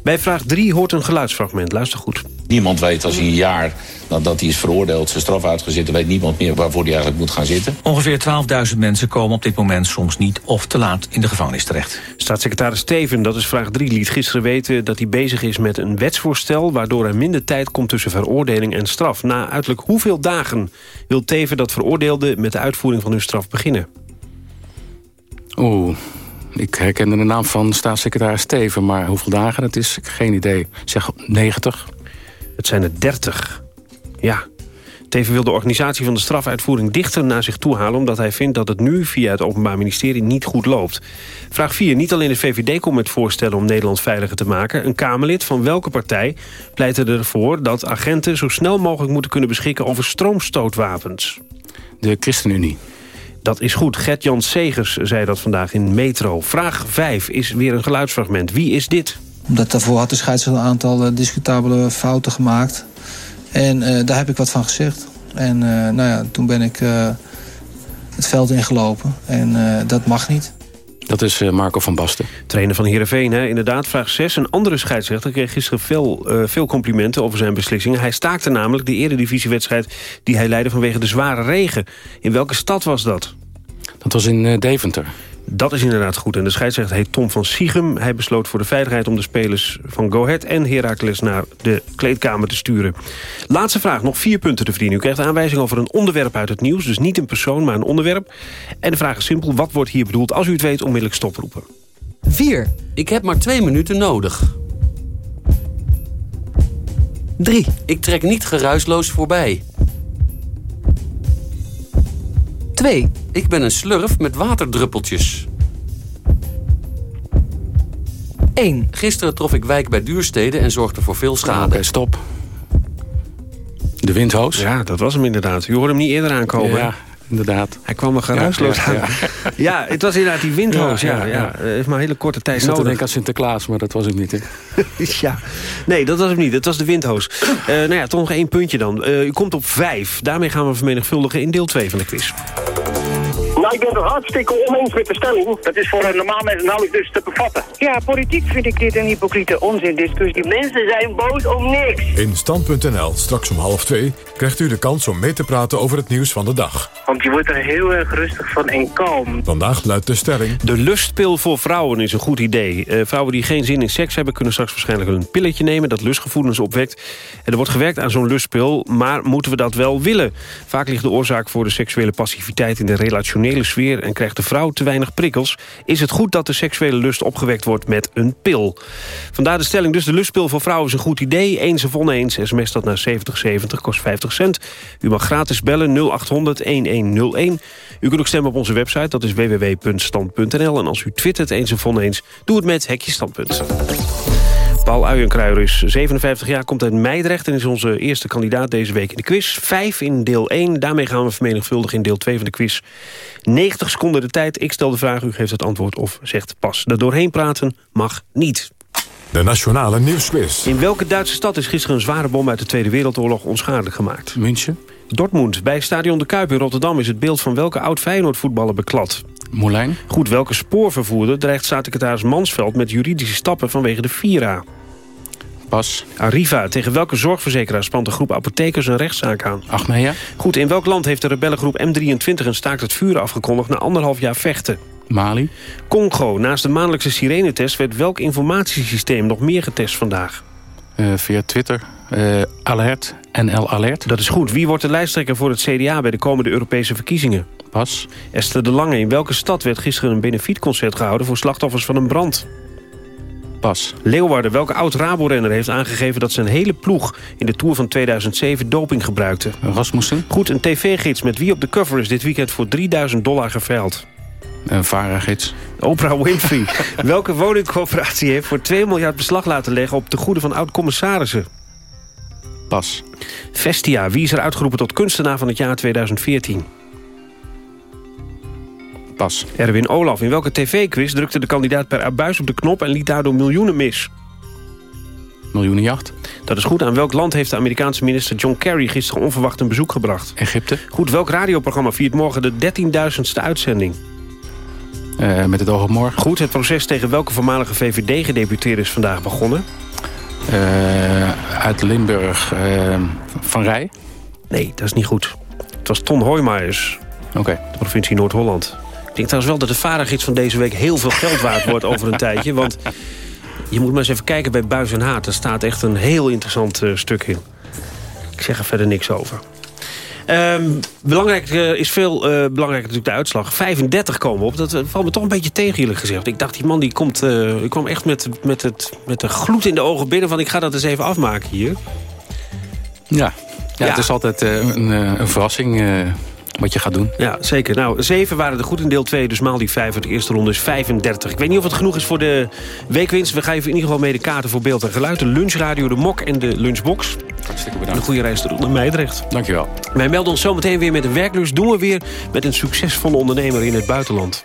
Bij vraag 3 hoort een geluidsfragment. Luister goed. Niemand weet als hij een jaar nadat hij is veroordeeld... zijn straf uitgezitten, weet niemand meer waarvoor hij eigenlijk moet gaan zitten. Ongeveer 12.000 mensen komen op dit moment soms niet of te laat in de gevangenis terecht. Staatssecretaris Steven, dat is vraag 3, liet gisteren weten... dat hij bezig is met een wetsvoorstel... waardoor er minder tijd komt tussen veroordeling en straf. Na uiterlijk hoeveel dagen wil Teven dat veroordeelden... met de uitvoering van hun straf beginnen? Oeh, ik herkende de naam van staatssecretaris Steven... maar hoeveel dagen dat is, ik geen idee. Zeg 90? Het zijn er 30. Ja. Teven wil de organisatie van de strafuitvoering dichter naar zich toe halen... omdat hij vindt dat het nu via het Openbaar Ministerie niet goed loopt. Vraag 4. Niet alleen de VVD komt met voorstellen om Nederland veiliger te maken. Een Kamerlid van welke partij pleitte ervoor... dat agenten zo snel mogelijk moeten kunnen beschikken over stroomstootwapens? De ChristenUnie. Dat is goed. Gert-Jan Segers zei dat vandaag in Metro. Vraag 5 is weer een geluidsfragment. Wie is dit? Omdat daarvoor had de scheidsrechter een aantal uh, discutabele fouten gemaakt. En uh, daar heb ik wat van gezegd. En uh, nou ja, toen ben ik het veld ingelopen. En dat mag niet. Dat is Marco van Basten. Trainer van Heerenveen, hè? inderdaad. Vraag 6. Een andere scheidsrechter kreeg gisteren veel, veel complimenten over zijn beslissingen. Hij staakte namelijk de eredivisiewedstrijd die hij leidde vanwege de zware regen. In welke stad was dat? Dat was in Deventer. Dat is inderdaad goed. En de scheidsrechter heet Tom van Siegem. Hij besloot voor de veiligheid om de spelers van Go Ahead en Heracles naar de kleedkamer te sturen. Laatste vraag, nog vier punten te verdienen. U krijgt aanwijzing over een onderwerp uit het nieuws. Dus niet een persoon, maar een onderwerp. En de vraag is simpel, wat wordt hier bedoeld? Als u het weet, onmiddellijk stoproepen. 4. Ik heb maar twee minuten nodig. 3. Ik trek niet geruisloos voorbij. 2. Ik ben een slurf met waterdruppeltjes. 1. Gisteren trof ik wijk bij Duurstede en zorgde voor veel schade. Oké, stop. De windhoos? Ja, dat was hem inderdaad. U hoorde hem niet eerder aankomen. Ja, inderdaad. Hij kwam er geruisloos ja, aan. ja, Ja. het was inderdaad die windhoos. Ja, ja, Het heeft maar een hele korte tijd Ik nodig. denken aan Sinterklaas, maar dat was het niet. Hè? ja. Nee, dat was hem niet. Dat was de windhoos. Eh nou ja, toch nog één puntje dan. Eh, u komt op vijf. Daarmee gaan we vermenigvuldigen in deel 2 van de quiz. Ik ben het er hartstikke oneens met de stelling. Dat is voor een normaal mens nauwelijks dus te bevatten. Ja, politiek vind ik dit een hypocriete onzindiscussie. Die mensen zijn boos om niks. In Stand.nl, straks om half twee, krijgt u de kans om mee te praten over het nieuws van de dag. Want Je wordt er heel erg rustig van en kalm. Vandaag luidt de stelling. De lustpil voor vrouwen is een goed idee. Eh, vrouwen die geen zin in seks hebben... kunnen straks waarschijnlijk een pilletje nemen... dat lustgevoelens opwekt. En er wordt gewerkt aan zo'n lustpil, maar moeten we dat wel willen? Vaak ligt de oorzaak voor de seksuele passiviteit... in de relationele sfeer en krijgt de vrouw te weinig prikkels. Is het goed dat de seksuele lust opgewekt wordt met een pil? Vandaar de stelling dus de lustpil voor vrouwen is een goed idee. Eens of oneens, sms dat naar 7070, kost 50 cent. U mag gratis bellen 0800 1101. U kunt ook stemmen op onze website, dat is www.stand.nl. En als u twittert eens of oneens, doe het met Hekje Standpunt. Paul Uienkruijer is 57 jaar, komt uit Meidrecht... en is onze eerste kandidaat deze week in de quiz. Vijf in deel 1, daarmee gaan we vermenigvuldigen in deel 2 van de quiz. 90 seconden de tijd, ik stel de vraag, u geeft het antwoord of zegt pas. Er doorheen praten mag niet. De Nationale Nieuwsquiz. In welke Duitse stad is gisteren een zware bom uit de Tweede Wereldoorlog onschadelijk gemaakt? München. Dortmund. Bij Stadion de Kuip in Rotterdam is het beeld van welke oud-Feyenoord-voetballer beklad? Moulijn. Goed, welke spoorvervoerder dreigt staatssecretaris Mansveld met juridische stappen vanwege de Vira? Pas. Arriva. Tegen welke zorgverzekeraar spant de groep apothekers een rechtszaak aan? Achmea. Goed, in welk land heeft de rebellengroep M23 een staakt het vuur afgekondigd na anderhalf jaar vechten? Mali. Congo. Naast de maandelijkse sirenetest werd welk informatiesysteem nog meer getest vandaag? Uh, via Twitter. Uh, alert. NL Alert. Dat is goed. Wie wordt de lijsttrekker voor het CDA bij de komende Europese verkiezingen? Pas. Esther de Lange. In welke stad werd gisteren een benefietconcert gehouden... voor slachtoffers van een brand? Pas. Leeuwarden. Welke oud-Rabo-renner heeft aangegeven dat zijn hele ploeg... in de Tour van 2007 doping gebruikte? Rasmussen. Goed, een tv-gids met wie op de cover is dit weekend voor 3000 dollar geveild? Een varagids. Oprah Winfrey. Welke woningcorporatie heeft voor 2 miljard beslag laten leggen... op de goede van oud-commissarissen? Pas. Vestia. Wie is er uitgeroepen tot kunstenaar van het jaar 2014? Pas. Erwin Olaf. In welke tv-quiz drukte de kandidaat per abuis op de knop... en liet daardoor miljoenen mis? Miljoenenjacht. Dat is goed. Aan welk land heeft de Amerikaanse minister John Kerry... gisteren onverwacht een bezoek gebracht? Egypte. Goed. Welk radioprogramma viert morgen de 13.000ste uitzending? Uh, met het oog op morgen. Goed. Het proces tegen welke voormalige VVD-gedeputeerde is vandaag begonnen? Uh, uit Limburg. Uh, van Rij? Nee, dat is niet goed. Het was Ton Hoijmaijers. Oké. Okay. De provincie Noord-Holland. Ik denk trouwens wel dat de vaardigids van deze week heel veel geld waard wordt over een tijdje. Want je moet maar eens even kijken bij Buis en Haat. Er staat echt een heel interessant uh, stuk in. Ik zeg er verder niks over. Um, belangrijk uh, is veel uh, belangrijker natuurlijk de uitslag. 35 komen op. Dat uh, valt me toch een beetje tegen eerlijk gezegd. Ik dacht, die man die komt, ik kwam echt met, met, het, met de gloed in de ogen binnen... van ik ga dat eens even afmaken hier. Ja, ja, ja. het is altijd een, een verrassing wat je gaat doen. Ja, zeker. Nou, zeven waren er goed in deel 2, dus maal die vijf. De eerste ronde is 35. Ik weet niet of het genoeg is voor de weekwinst. We geven in ieder geval mee de kaarten voor beeld en geluid. De lunchradio, de mok en de lunchbox. Hartstikke bedankt. En een goede reis terug naar Meidrecht. Dankjewel. Wij melden ons zometeen weer met een werklus. Doen we weer met een succesvolle ondernemer in het buitenland.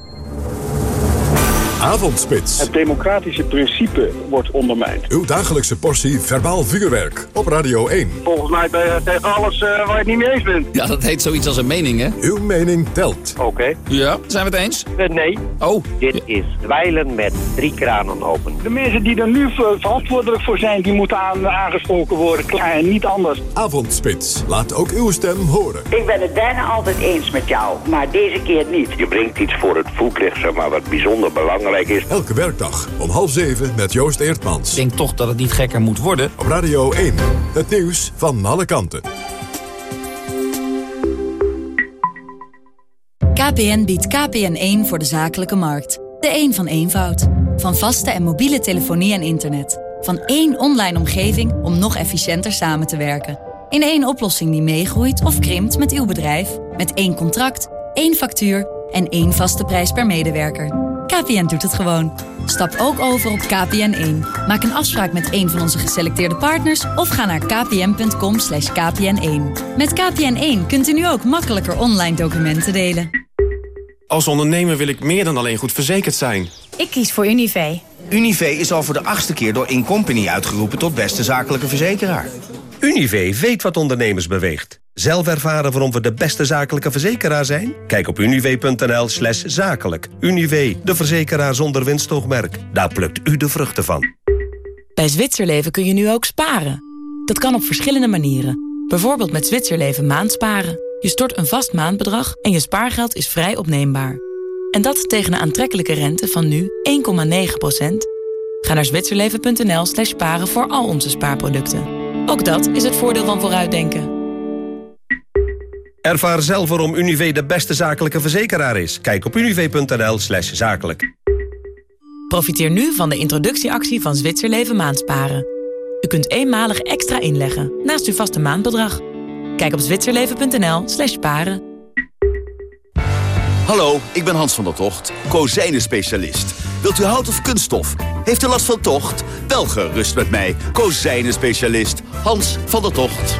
Avondspits. Het democratische principe wordt ondermijnd. Uw dagelijkse portie verbaal vuurwerk op Radio 1. Volgens mij ben je tegen alles uh, waar je het niet mee eens bent. Ja, dat heet zoiets als een mening, hè? Uw mening telt. Oké. Okay. Ja, zijn we het eens? Uh, nee. Oh. Dit is dweilen met drie kranen open. De mensen die er nu verantwoordelijk voor zijn, die moeten aan, aangesproken worden. Klaar en niet anders. Avondspits. Laat ook uw stem horen. Ik ben het bijna altijd eens met jou, maar deze keer niet. Je brengt iets voor het voetlicht, zeg maar, wat bijzonder belangrijk is. Elke werkdag om half zeven met Joost Eertmans. Ik denk toch dat het niet gekker moet worden. Op Radio 1, het nieuws van alle kanten. KPN biedt KPN1 voor de zakelijke markt. De een een van eenvoud. Van vaste en mobiele telefonie en internet. Van één online omgeving om nog efficiënter samen te werken. In één oplossing die meegroeit of krimpt met uw bedrijf. Met één contract, één factuur en één vaste prijs per medewerker. KPN doet het gewoon. Stap ook over op KPN1. Maak een afspraak met een van onze geselecteerde partners... of ga naar kpn.com kpn1. Met KPN1 kunt u nu ook makkelijker online documenten delen. Als ondernemer wil ik meer dan alleen goed verzekerd zijn. Ik kies voor Univé. Univé is al voor de achtste keer door Incompany uitgeroepen... tot beste zakelijke verzekeraar. Univé weet wat ondernemers beweegt. Zelf ervaren waarom we de beste zakelijke verzekeraar zijn? Kijk op univ.nl slash zakelijk. Univ, de verzekeraar zonder winstoogmerk. Daar plukt u de vruchten van. Bij Zwitserleven kun je nu ook sparen. Dat kan op verschillende manieren. Bijvoorbeeld met Zwitserleven maandsparen. Je stort een vast maandbedrag en je spaargeld is vrij opneembaar. En dat tegen een aantrekkelijke rente van nu 1,9%. Ga naar zwitserleven.nl slash sparen voor al onze spaarproducten. Ook dat is het voordeel van vooruitdenken. Ervaar zelf waarom Univ de beste zakelijke verzekeraar is. Kijk op univ.nl slash zakelijk. Profiteer nu van de introductieactie van Zwitserleven Maandsparen. U kunt eenmalig extra inleggen naast uw vaste maandbedrag. Kijk op zwitserleven.nl slash paren. Hallo, ik ben Hans van der Tocht, kozijnen-specialist. Wilt u hout of kunststof? Heeft u last van tocht? Wel gerust met mij, kozijnen-specialist Hans van der Tocht.